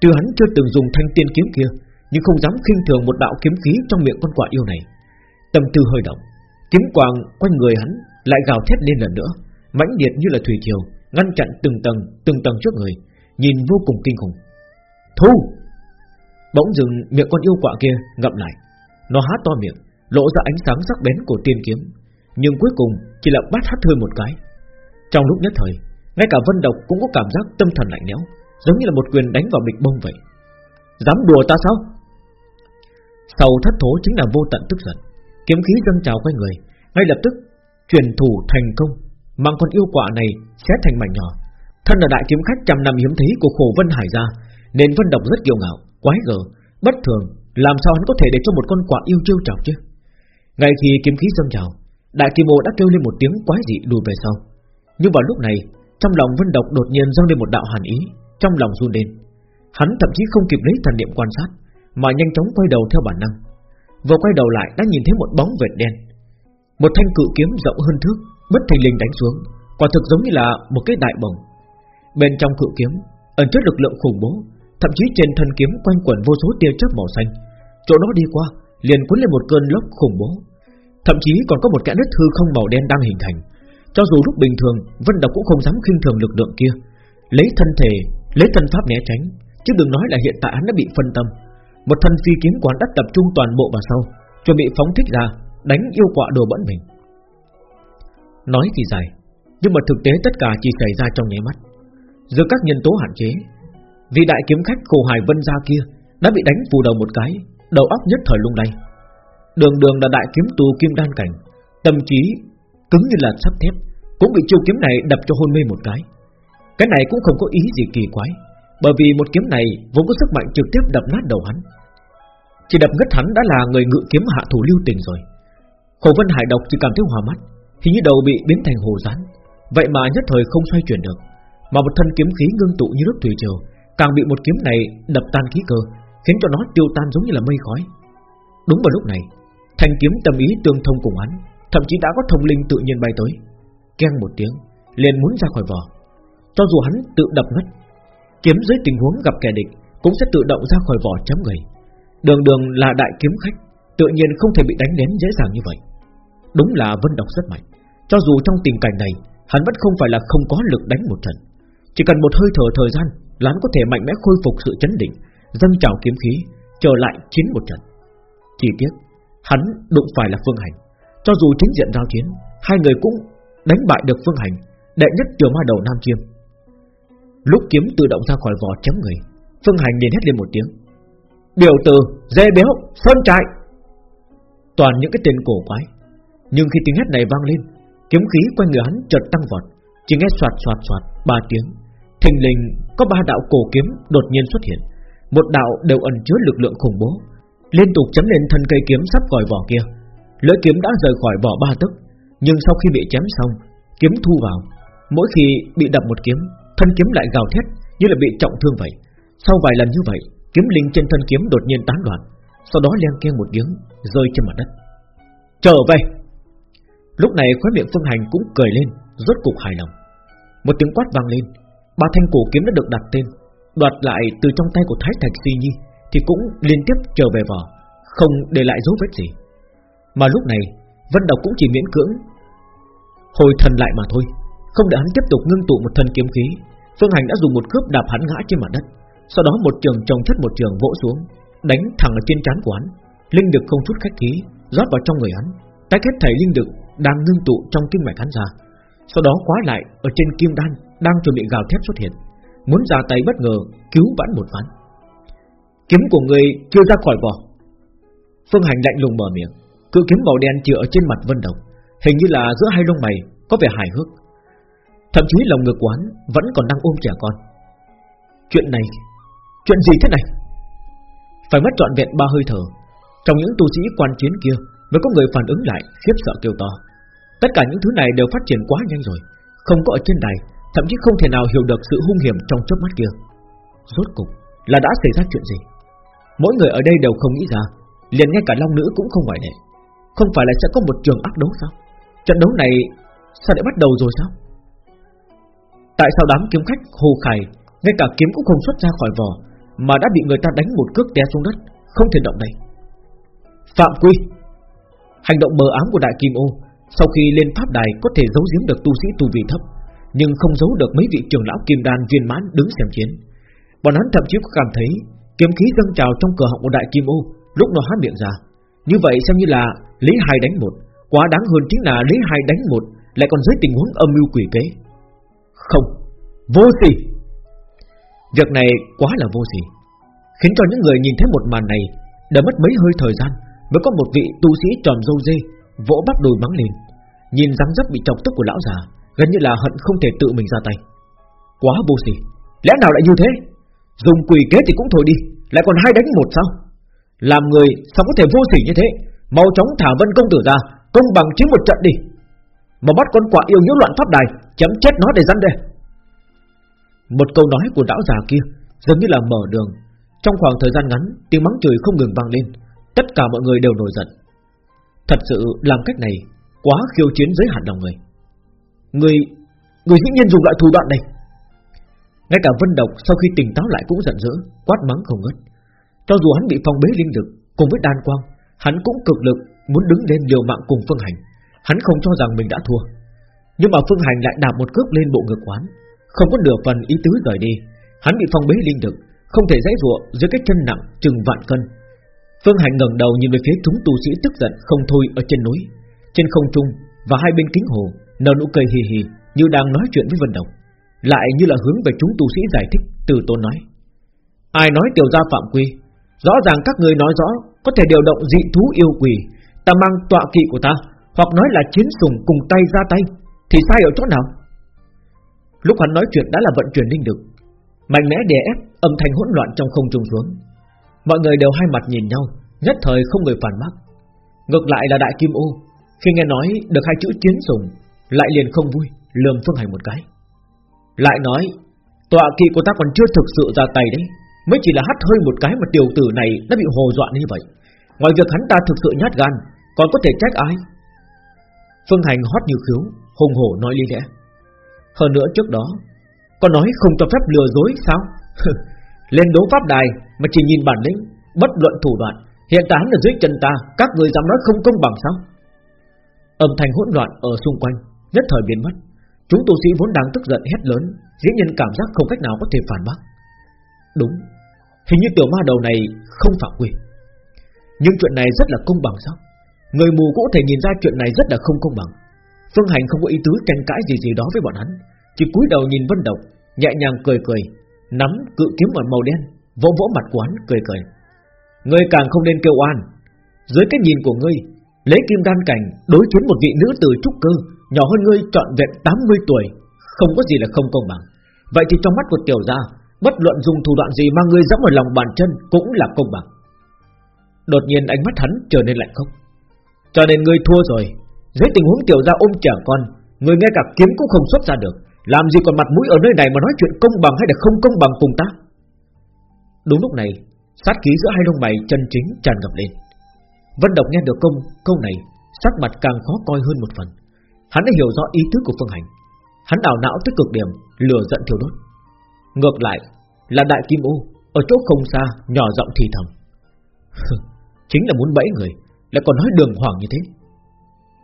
S1: Từ hắn chưa từng dùng thanh tiên kiếm kia nhưng không dám khinh thường một đạo kiếm khí Trong miệng con quạ yêu này. Tâm tư hơi động Kiếm quang quanh người hắn lại gào thét lên lần nữa mãnh liệt như là thủy triều ngăn chặn từng tầng từng tầng trước người, nhìn vô cùng kinh khủng. Thu! Bỗng dừng miệng con yêu quạ kia ngậm lại, Nó há to miệng Lộ ra ánh sáng sắc bén của tiên kiếm Nhưng cuối cùng chỉ là bắt hắt hơi một cái. Trong lúc nhất thời Ngay cả Vân Độc cũng có cảm giác tâm thần lạnh lẽo Giống như là một quyền đánh vào bịch bông vậy. Dám đùa ta sao? Sau thất thố chính là vô tận tức giận. Kiếm khí dâng trào quanh người Ngay lập tức truyền thủ thành công. Mang con yêu quả này sẽ thành mảnh nhỏ. Thân là đại kiếm khách trăm năm hiếm thấy của khổ Vân Hải gia Nên Vân Độc rất kiêu ngạo Quái gở, bất thường. Làm sao hắn có thể để cho một con quả yêu trêu chọc chứ? Ngay khi kiếm khí dâng trào Đại kim ô đã kêu lên một tiếng quái dị lùi về sau. Nhưng vào lúc này Trong lòng Vân Độc đột nhiên dâng lên một đạo hàn ý Trong lòng run lên. Hắn thậm chí không kịp lấy thần niệm quan sát mà nhanh chóng quay đầu theo bản năng. Vừa quay đầu lại đã nhìn thấy một bóng vệt đen. Một thanh cự kiếm rộng hơn thước Bất thình lình đánh xuống Quả thực giống như là một cái đại bồng Bên trong cự kiếm ẩn chứa lực lượng khủng bố Thậm chí trên thân kiếm quanh quẩn vô số tia chớp màu xanh. Chỗ đó đi qua liền cuốn lên một cơn lốc khủng bố. Thậm chí còn có một kẽ nứt hư không màu đen đang hình thành. Cho dù lúc bình thường Vân Độc cũng không dám khinh thường lực lượng kia. Lấy thân thể, lấy thân pháp né tránh Chứ đừng nói là hiện tại hắn đã bị phân tâm. Một thân phi kiếm quán đất tập trung toàn bộ vào sau, Chuẩn bị phóng thích ra, Đánh yêu quạ đồ bẩn mình. Nói thì dài, Nhưng mà thực tế tất cả chỉ xảy ra trong nháy mắt. Giữa các nhân tố hạn chế Vì đại kiếm khách khổ hài vân gia kia Đã bị đánh phù đầu một cái, Đầu óc nhất thời lung lay. Đường đường là đại kiếm tù kim đan cảnh, Tâm trí cứng như là sắt thép, Cũng bị chiêu kiếm này đập cho hôn mê một cái. Cái này cũng không có ý gì kỳ quái, Bởi vì một kiếm này vốn có sức mạnh trực tiếp đập nát đầu hắn. Chỉ đập ngất hắn đã là người ngự kiếm hạ thủ lưu tình rồi. Khổ Vân Hải độc chỉ cảm thấy hòa mắt Hình như đầu bị biến thành hồ rán Vậy mà nhất thời không xoay chuyển được, Mà một thân kiếm khí ngưng tụ như nước thủy triều, Càng bị một kiếm này đập tan khí cơ, Khiến cho nó tiêu tan giống như là mây khói. Đúng vào lúc này, Thanh kiếm tâm ý tương thông cùng hắn, Thậm chí đã có thông linh tự nhiên bay tới. Keng một tiếng, liền muốn ra khỏi vỏ. Cho dù hắn tự đập ngất, Kiếm dưới tình huống gặp kẻ địch Cũng sẽ tự động ra khỏi vỏ chấm người. Đường đường là đại kiếm khách, Tự nhiên không thể bị đánh đến dễ dàng như vậy. Đúng là Vân Độc rất mạnh, Cho dù trong tình cảnh này, Hắn vẫn không phải là không có lực đánh một trận. Chỉ cần một hơi thở thời gian Là hắn có thể mạnh mẽ khôi phục sự chấn định, Dâng trào kiếm khí, Trở lại chiến một trận. Chỉ tiếc, Hắn đụng phải là Phương Hành. Cho dù chính diện giao chiến, Hai người cũng đánh bại được Phương Hành, Đệ nhất trường ma đầu Nam Chiêm. Lúc kiếm tự động ra khỏi vỏ chấm người, Phương Hành liền hét lên một tiếng. Biểu từ, dê béo, sơn trại. Toàn những cái tên cổ quái. Nhưng khi tiếng hét này vang lên Kiếm khí quanh người hắn chợt tăng vọt. Chỉ nghe soạt soạt soạt ba tiếng. Thình lình có ba đạo cổ kiếm đột nhiên xuất hiện. Một đạo đều ẩn chứa lực lượng khủng bố. Liên tục chấn lên thân cây kiếm sắp còi vỏ kia. Lưỡi kiếm đã rời khỏi vỏ ba tức Nhưng sau khi bị chém xong Kiếm thu vào. Mỗi khi bị đập một kiếm Thân kiếm lại gào thét như là bị trọng thương vậy. Sau vài lần như vậy Kiếm linh trên thân kiếm đột nhiên tán loạn, Sau đó len keng một tiếng, Rơi trên mặt đất. Trở về! Lúc này khóe miệng Phương Hành cũng cười lên, Rốt cục hài lòng. Một tiếng quát vang lên, Ba thanh cổ kiếm đã được đặt tên, Đoạt lại từ trong tay của Thái Thạch Si Nhi, Thì cũng liên tiếp trở về vỏ Không để lại dấu vết gì. Mà lúc này, Vân Độc cũng chỉ miễn cưỡng, Hồi thần lại mà thôi, Không để hắn tiếp tục ngưng tụ một thân kiếm khí. Phương Hành đã dùng một cướp đạp hắn ngã trên mặt đất. Sau đó một trường trồng chất một trường vỗ xuống, Đánh thẳng ở trên trán của hắn. Linh lực không chút khách khí, rót vào trong người hắn. Tách hết thảy linh lực đang ngưng tụ trong kinh mạch hắn ra. Sau đó khóa lại ở trên kim đan đang chuẩn bị gào thét xuất hiện. Muốn ra tay bất ngờ, cứu vãn một ván. Kiếm của người chưa ra khỏi vỏ. Phương hành lạnh lùng mở miệng. Cự kiếm màu đen chỉ ở trên mặt vân đồng, hình như là giữa hai lông mày, có vẻ hài hước. Thậm chí lòng ngực quán vẫn còn đang ôm trẻ con. Chuyện này chuyện gì thế này? Phải mất trọn vẹn ba hơi thở. Trong những tu sĩ quan chiến kia, Mới có người phản ứng lại, khiếp sợ kêu to. Tất cả những thứ này đều phát triển quá nhanh rồi, Không có ở trên đài, Thậm chí không thể nào hiểu được sự hung hiểm trong chớp mắt kia. Rốt cục là đã xảy ra chuyện gì? Mỗi người ở đây đều không nghĩ ra, Liền ngay cả long nữ cũng không ngoại lệ. Không phải là sẽ có một trường ác đấu sao? Trận đấu này sao lại bắt đầu rồi sao? Tại sao đám kiếm khách hồ khải Ngay cả kiếm cũng không xuất ra khỏi vỏ mà đã bị người ta đánh một cước té xuống đất. Không thể động đậy. Phạm quy, Hành động mờ ám của Đại Kim Ô, Sau khi lên pháp đài có thể giấu giếm được tu sĩ tu vị thấp, Nhưng không giấu được mấy vị trưởng lão kim đan viên mãn đứng xem chiến. Bọn hắn thậm chí có cảm thấy Kiếm khí dâng trào trong cửa họng của Đại Kim Ô Lúc nó há miệng ra. Như vậy xem như là Lấy hai đánh một. Quá đáng hơn chính là lấy hai đánh một Lại còn dưới tình huống âm mưu quỷ kế. Không. Vô sỉ. Việc này quá là vô sỉ, Khiến cho những người nhìn thấy một màn này Đã mất mấy hơi thời gian Mới có một vị tu sĩ tròn dâu dê, Vỗ bắt đùi mắng lên, Nhìn răng dấp bị chọc tức của lão già, Gần như là hận không thể tự mình ra tay. Quá vô sỉ, Lẽ nào lại như thế? Dùng quỷ kế thì cũng thôi đi, Lại còn hai đánh một sao? Làm người sao có thể vô sỉ như thế? Mau chóng thả vân công tử ra, Công bằng chiến một trận đi. Mà bắt con quả yêu nhiễu loạn pháp đài, Chấm chết nó để răn đây. Một câu nói của lão già kia Dường như là mở đường. Trong khoảng thời gian ngắn, Tiếng mắng chửi không ngừng vang lên. Tất cả mọi người đều nổi giận. Thật sự, làm cách này Quá khiêu chiến giới hạn lòng người. Người Người dĩ nhiên dùng loại thủ đoạn này. Ngay cả Vân Độc sau khi tỉnh táo lại cũng giận dữ, Quát mắng không ngớt. Cho dù hắn bị phong bế linh lực, Cùng với đan quang, Hắn cũng cực lực muốn đứng lên liều mạng cùng Phương Hành. Hắn không cho rằng mình đã thua. Nhưng mà Phương Hành lại đạp một cước lên bộ ngực quán. Không có nửa phần ý tứ rời đi, Hắn bị phong bế linh lực Không thể dãy dụa dưới cái chân nặng chừng vạn cân. Phương Hành ngẩng đầu nhìn về phía chúng tu sĩ tức giận không thôi ở trên núi. Trên không trung và hai bên kính hồ, nở nụ cười hì hì như đang nói chuyện với Vân Đồng. Lại như là hướng về chúng tu sĩ giải thích, từ tôn nói. Ai nói tiểu gia phạm quy? Rõ ràng các người nói rõ, Có thể điều động dị thú yêu quỷ, Ta mang tọa kỵ của ta, Hoặc nói là chiến sùng cùng tay ra tay, Thì sai ở chỗ nào? Lúc hắn nói chuyện đã là vận chuyển linh lực. Mạnh mẽ đè ép, âm thanh hỗn loạn trong không trung xuống. Mọi người đều hai mặt nhìn nhau, Nhất thời không người phản bác. Ngược lại là đại kim ô, Khi nghe nói được hai chữ chiến sùng Lại liền không vui lườm Phương Hành một cái. Lại nói, Tọa kỵ của ta còn chưa thực sự ra tay đấy, Mới chỉ là hắt hơi một cái mà tiểu tử này Đã bị hồ dọa như vậy. Ngoài việc hắn ta thực sự nhát gan, Còn có thể trách ai? Phương Hành hót như khiếu Hùng hổ nói lý lẽ. Hơn nữa trước đó con nói không cho phép lừa dối sao? [LAUGHS] Lên đấu pháp đài Mà chỉ nhìn bản lĩnh, Bất luận thủ đoạn, Hiện tại hắn ở dưới chân ta, Các người dám nói không công bằng sao? Âm thanh hỗn loạn ở xung quanh, Nhất thời biến mất. Chúng tu sĩ vốn đang tức giận hét lớn, Dĩ nhiên cảm giác không cách nào có thể phản bác. Đúng, Hình như tiểu ma đầu này không phạm quy. Nhưng chuyện này rất là công bằng sao? Người mù cũng có thể nhìn ra chuyện này rất là không công bằng. Phương Hành không có ý tứ tranh cãi gì gì đó với bọn hắn. Chỉ cúi đầu nhìn Vân Độc Nhẹ nhàng cười cười, Nắm cự kiếm ở màu đen, Vỗ vỗ mặt quán cười cười. Ngươi càng không nên kêu oan. Dưới cái nhìn của ngươi, Lấy kim đan cảnh đối chiến một vị nữ tử trúc cơ, Nhỏ hơn ngươi trọn vẹn 80 tuổi, Không có gì là không công bằng. Vậy thì trong mắt của tiểu gia, Bất luận dùng thủ đoạn gì mà ngươi dẫm ở lòng bàn chân Cũng là công bằng. Đột nhiên ánh mắt hắn trở nên lạnh không Cho nên ngươi thua rồi. Dưới tình huống tiểu gia ôm trẻ con, người ngay cả kiếm cũng không xuất ra được. Làm gì còn mặt mũi ở nơi này mà nói chuyện công bằng hay là không công bằng cùng ta? Đúng lúc này, Sát khí giữa hai lông mày chân chính tràn ngập lên. Vân Độc nghe được công, câu này, Sắc mặt càng khó coi hơn một phần. Hắn đã hiểu rõ ý tứ của Phương Hành. Hắn đảo não tới cực điểm, Lửa giận thiêu đốt. Ngược lại, là Đại Kim Ô, Ở chỗ không xa, nhỏ giọng thì thầm. [LAUGHS] Chính là muốn bẫy người, Lại còn nói đường hoàng như thế.